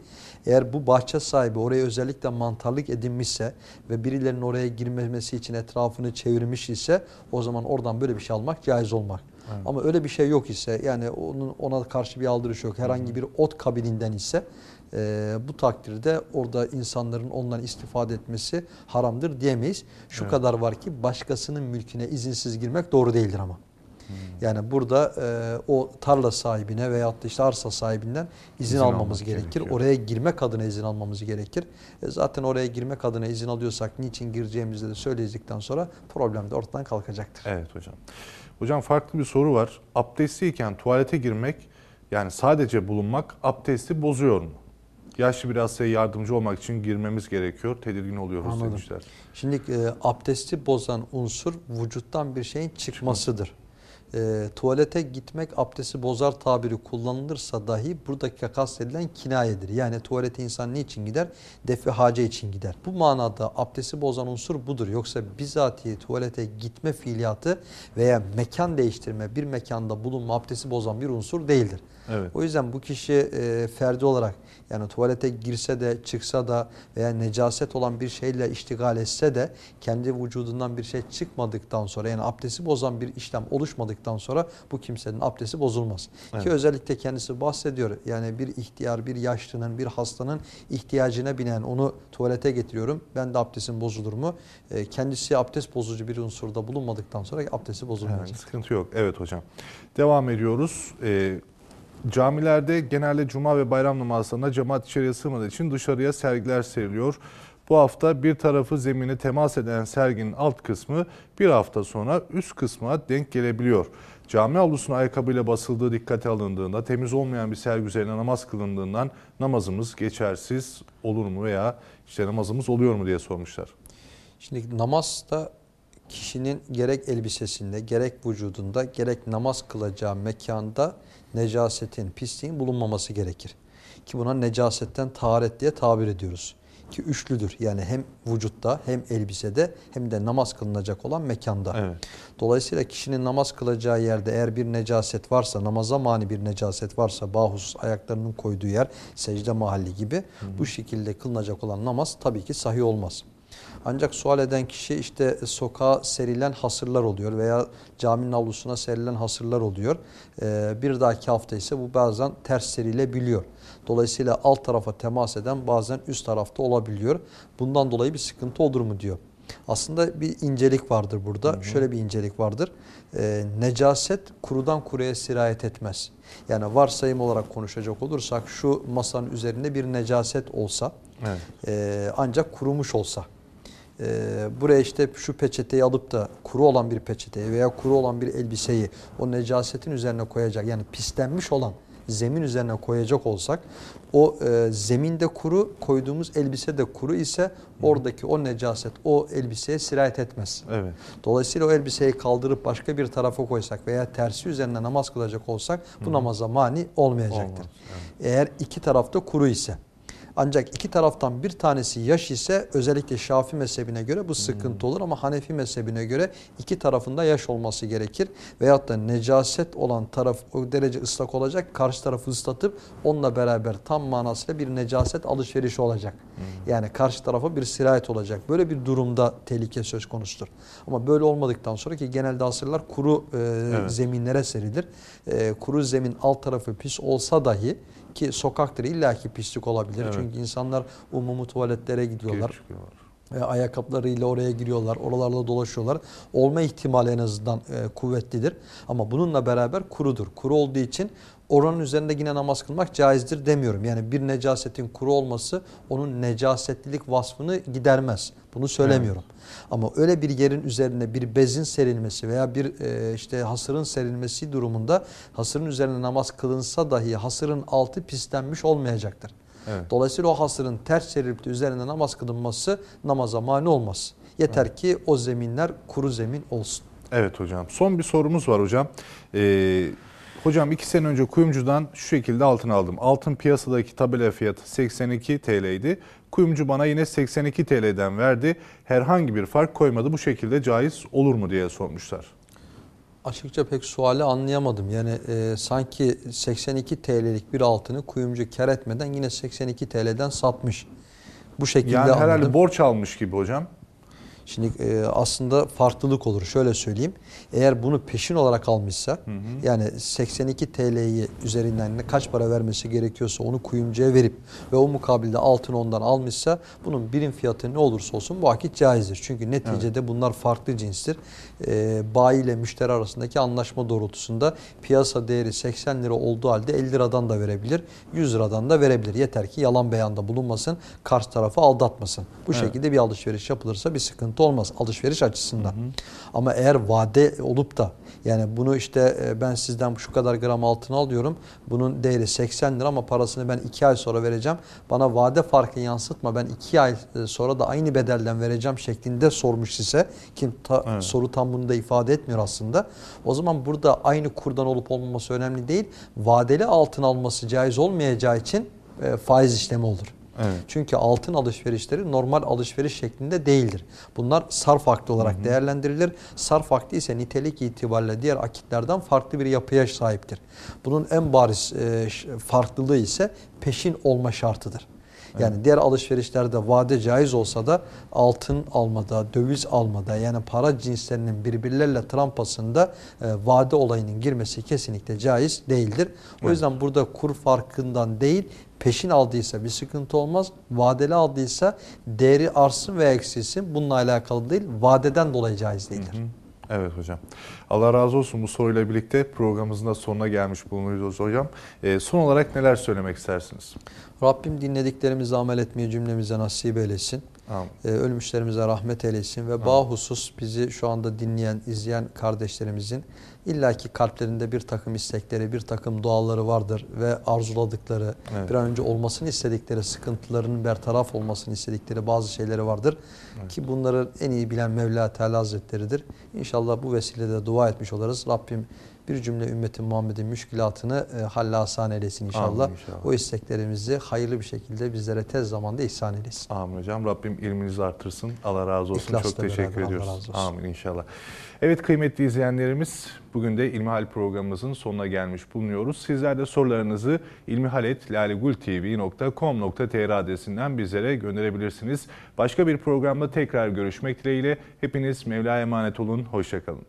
Eğer bu bahçe sahibi oraya özellikle mantarlık edinmişse ve birilerinin oraya girmemesi için etrafını çevirmiş ise o zaman oradan böyle bir şey almak caiz olmak. Evet. Ama öyle bir şey yok ise yani onun ona karşı bir aldırış yok. Herhangi bir ot kabininden ise e, bu takdirde orada insanların ondan istifade etmesi haramdır diyemeyiz. Şu evet. kadar var ki başkasının mülküne izinsiz girmek doğru değildir ama. Hmm. Yani burada e, o tarla sahibine veyahut da işte arsa sahibinden izin, izin almamız gerekir. Gerekiyor. Oraya girmek adına izin almamız gerekir. E zaten oraya girmek adına izin alıyorsak niçin gireceğimizi de söyleyecekten sonra problem de ortadan kalkacaktır. Evet hocam. Hocam farklı bir soru var. Abdestliyken tuvalete girmek yani sadece bulunmak abdesti bozuyor mu? Yaşlı bir hastaya yardımcı olmak için girmemiz gerekiyor. Tedirgin oluyoruz Anladım. demişler. Şimdi e, abdesti bozan unsur vücuttan bir şeyin çıkmasıdır. E, tuvalete gitmek abdesti bozar tabiri kullanılırsa dahi buradaki kastedilen kinayedir. Yani tuvalete insan niçin gider? Defi hace için gider. Bu manada abdesti bozan unsur budur. Yoksa bizatihi tuvalete gitme fiiliyatı veya mekan değiştirme, bir mekanda bulunma abdesti bozan bir unsur değildir. Evet. O yüzden bu kişi e, ferdi olarak yani tuvalete girse de çıksa da veya necaset olan bir şeyle iştigal etse de kendi vücudundan bir şey çıkmadıktan sonra yani abdesti bozan bir işlem oluşmadıktan sonra bu kimsenin abdesti bozulmaz. Evet. Ki özellikle kendisi bahsediyor. Yani bir ihtiyar, bir yaşlının, bir hastanın ihtiyacına binen onu tuvalete getiriyorum. Ben de abdestim bozulur mu? E, kendisi abdest bozucu bir unsurda bulunmadıktan sonra abdesti bozulmayacak. Yani sıkıntı yok. Evet hocam. Devam ediyoruz. Ee, camilerde genelde cuma ve bayram namazlarında cemaat içeriye sığmadığı için dışarıya sergiler seriliyor. Bu hafta bir tarafı zemine temas eden serginin alt kısmı bir hafta sonra üst kısma denk gelebiliyor. Cami avlusuna ayakkabıyla basıldığı dikkate alındığında temiz olmayan bir sergi üzerine namaz kılındığından namazımız geçersiz olur mu veya işte namazımız oluyor mu diye sormuşlar. Şimdi namazda kişinin gerek elbisesinde, gerek vücudunda, gerek namaz kılacağı mekanda necasetin, pisliğin bulunmaması gerekir. Ki buna necasetten taharet diye tabir ediyoruz. Ki üçlüdür. Yani hem vücutta hem elbisede hem de namaz kılınacak olan mekanda. Evet. Dolayısıyla kişinin namaz kılacağı yerde eğer bir necaset varsa, namaza mani bir necaset varsa, bahus ayaklarının koyduğu yer, secde mahalli gibi bu şekilde kılınacak olan namaz tabii ki sahih olmaz. Ancak sual eden kişi işte sokağa serilen hasırlar oluyor veya caminin avlusuna serilen hasırlar oluyor. Ee, bir dahaki hafta ise bu bazen ters serilebiliyor. Dolayısıyla alt tarafa temas eden bazen üst tarafta olabiliyor. Bundan dolayı bir sıkıntı olur mu diyor. Aslında bir incelik vardır burada. Şöyle bir incelik vardır. Ee, necaset kurudan kuruya sirayet etmez. Yani varsayım olarak konuşacak olursak şu masanın üzerinde bir necaset olsa Evet. e, ancak kurumuş olsa e, buraya işte şu peçeteyi alıp da kuru olan bir peçeteyi veya kuru olan bir elbiseyi o necasetin üzerine koyacak yani pislenmiş olan zemin üzerine koyacak olsak o e, zeminde kuru koyduğumuz elbise de kuru ise oradaki o necaset o elbiseye sirayet etmez. Evet. Dolayısıyla o elbiseyi kaldırıp başka bir tarafa koysak veya tersi üzerine namaz kılacak olsak bu namaza mani olmayacaktır. Olmaz, Eğer iki tarafta kuru ise. Ancak iki taraftan bir tanesi yaş ise özellikle Şafi mezhebine göre bu sıkıntı olur ama Hanefi mezhebine göre iki tarafında yaş olması gerekir. Veyahut da necaset olan taraf o derece ıslak olacak karşı tarafı ıslatıp onunla beraber tam manasıyla bir necaset alışverişi olacak. Yani karşı tarafa bir sirayet olacak. Böyle bir durumda tehlike söz konusudur. Ama böyle olmadıktan sonra ki genelde asırlar kuru e, Evet. zeminlere serilir. E, kuru zemin alt tarafı pis olsa dahi ki sokaktır illaki pislik olabilir. Evet. Çünkü insanlar umumi tuvaletlere gidiyorlar. E, ayakkabılarıyla oraya giriyorlar, oralarla dolaşıyorlar. Olma ihtimali en azından e, kuvvetlidir. Ama bununla beraber kurudur. Kuru olduğu için oranın üzerinde yine namaz kılmak caizdir demiyorum. Yani bir necasetin kuru olması onun necasetlilik vasfını gidermez. Bunu söylemiyorum. Ama öyle bir yerin üzerine bir bezin serilmesi veya bir e, işte hasırın serilmesi durumunda hasırın üzerine namaz kılınsa dahi hasırın altı pislenmiş olmayacaktır. Evet. Dolayısıyla o hasırın ters serilip de üzerine namaz kılınması namaza mani olmaz. Yeter ki o zeminler kuru zemin olsun. Evet hocam. Son bir sorumuz var hocam. Ee, hocam iki sene önce kuyumcudan şu şekilde altın aldım. Altın piyasadaki tabela fiyatı 82 TL'ydi. Kuyumcu bana yine 82 TL'den verdi. Herhangi bir fark koymadı. Bu şekilde caiz olur mu diye sormuşlar. Açıkça pek suali anlayamadım. Yani e, sanki 82 TL'lik bir altını kuyumcu kar etmeden yine 82 TL'den satmış. Bu şekilde Yani herhalde anladım. borç almış gibi hocam. Şimdi e, aslında farklılık olur. Şöyle söyleyeyim. Eğer bunu peşin olarak almışsa yani 82 TL'yi üzerinden ne kaç para vermesi gerekiyorsa onu kuyumcuya verip ve o mukabilde altın ondan almışsa bunun birim fiyatı ne olursa olsun bu vakit caizdir. Çünkü neticede bunlar farklı cinstir. E, bayi ile müşteri arasındaki anlaşma doğrultusunda piyasa değeri 80 lira olduğu halde 50 liradan da verebilir, 100 liradan da verebilir. Yeter ki yalan beyanda bulunmasın, karşı tarafı aldatmasın. Bu Evet. şekilde bir alışveriş yapılırsa bir sıkıntı olmaz alışveriş açısından. Ama eğer vade olup da yani bunu işte e, ben sizden şu kadar gram altın alıyorum. Bunun değeri 80 lira ama parasını ben 2 ay sonra vereceğim. Bana vade farkı yansıtma. Ben 2 ay e, sonra da aynı bedelden vereceğim şeklinde sormuş ise kim ta- Evet. soru tam bunu da ifade etmiyor aslında. O zaman burada aynı kurdan olup olmaması önemli değil. Vadeli altın alması caiz olmayacağı için e, faiz işlemi olur. Evet. Çünkü altın alışverişleri normal alışveriş şeklinde değildir. Bunlar sarf akdi olarak değerlendirilir. Sarf akdi ise nitelik itibariyle diğer akitlerden farklı bir yapıya sahiptir. Bunun en bariz e, farklılığı ise peşin olma şartıdır. Yani diğer alışverişlerde vade caiz olsa da altın almada, döviz almada yani para cinslerinin birbirleriyle trampasında e, vade olayının girmesi kesinlikle caiz değildir. O yüzden burada kur farkından değil peşin aldıysa bir sıkıntı olmaz. Vadeli aldıysa değeri artsın veya eksilsin bununla alakalı değil. Vadeden dolayı caiz değildir. Evet hocam. Allah razı olsun bu soruyla birlikte programımızın da sonuna gelmiş bulunuyoruz hocam. Ee, son olarak neler söylemek istersiniz? Rabbim dinlediklerimizi amel etmeyi cümlemize nasip eylesin. Amin. Ee, ölmüşlerimize rahmet eylesin ve bahusus bizi şu anda dinleyen, izleyen kardeşlerimizin illaki kalplerinde bir takım istekleri, bir takım duaları vardır ve arzuladıkları, Evet. bir an önce olmasını istedikleri, sıkıntılarının bertaraf olmasını istedikleri bazı şeyleri vardır. Ki bunları en iyi bilen Mevla Teala Hazretleri'dir. İnşallah bu vesileyle dua etmiş oluruz. Rabbim bir cümle ümmetin Muhammed'in müşkilatını e, halle asan eylesin inşallah. Amin inşallah. O isteklerimizi hayırlı bir şekilde bizlere tez zamanda ihsan eylesin. Amin hocam. Rabbim ilminizi artırsın. Allah razı olsun. İhlasla Çok teşekkür ediyoruz. razı olsun. Amin inşallah. Evet kıymetli izleyenlerimiz bugün de İlmihal programımızın sonuna gelmiş bulunuyoruz. Sizler de sorularınızı ilmihaletlalegultv.com.tr adresinden bizlere gönderebilirsiniz. Başka bir programda tekrar görüşmek dileğiyle hepiniz Mevla'ya emanet olun. Hoşçakalın.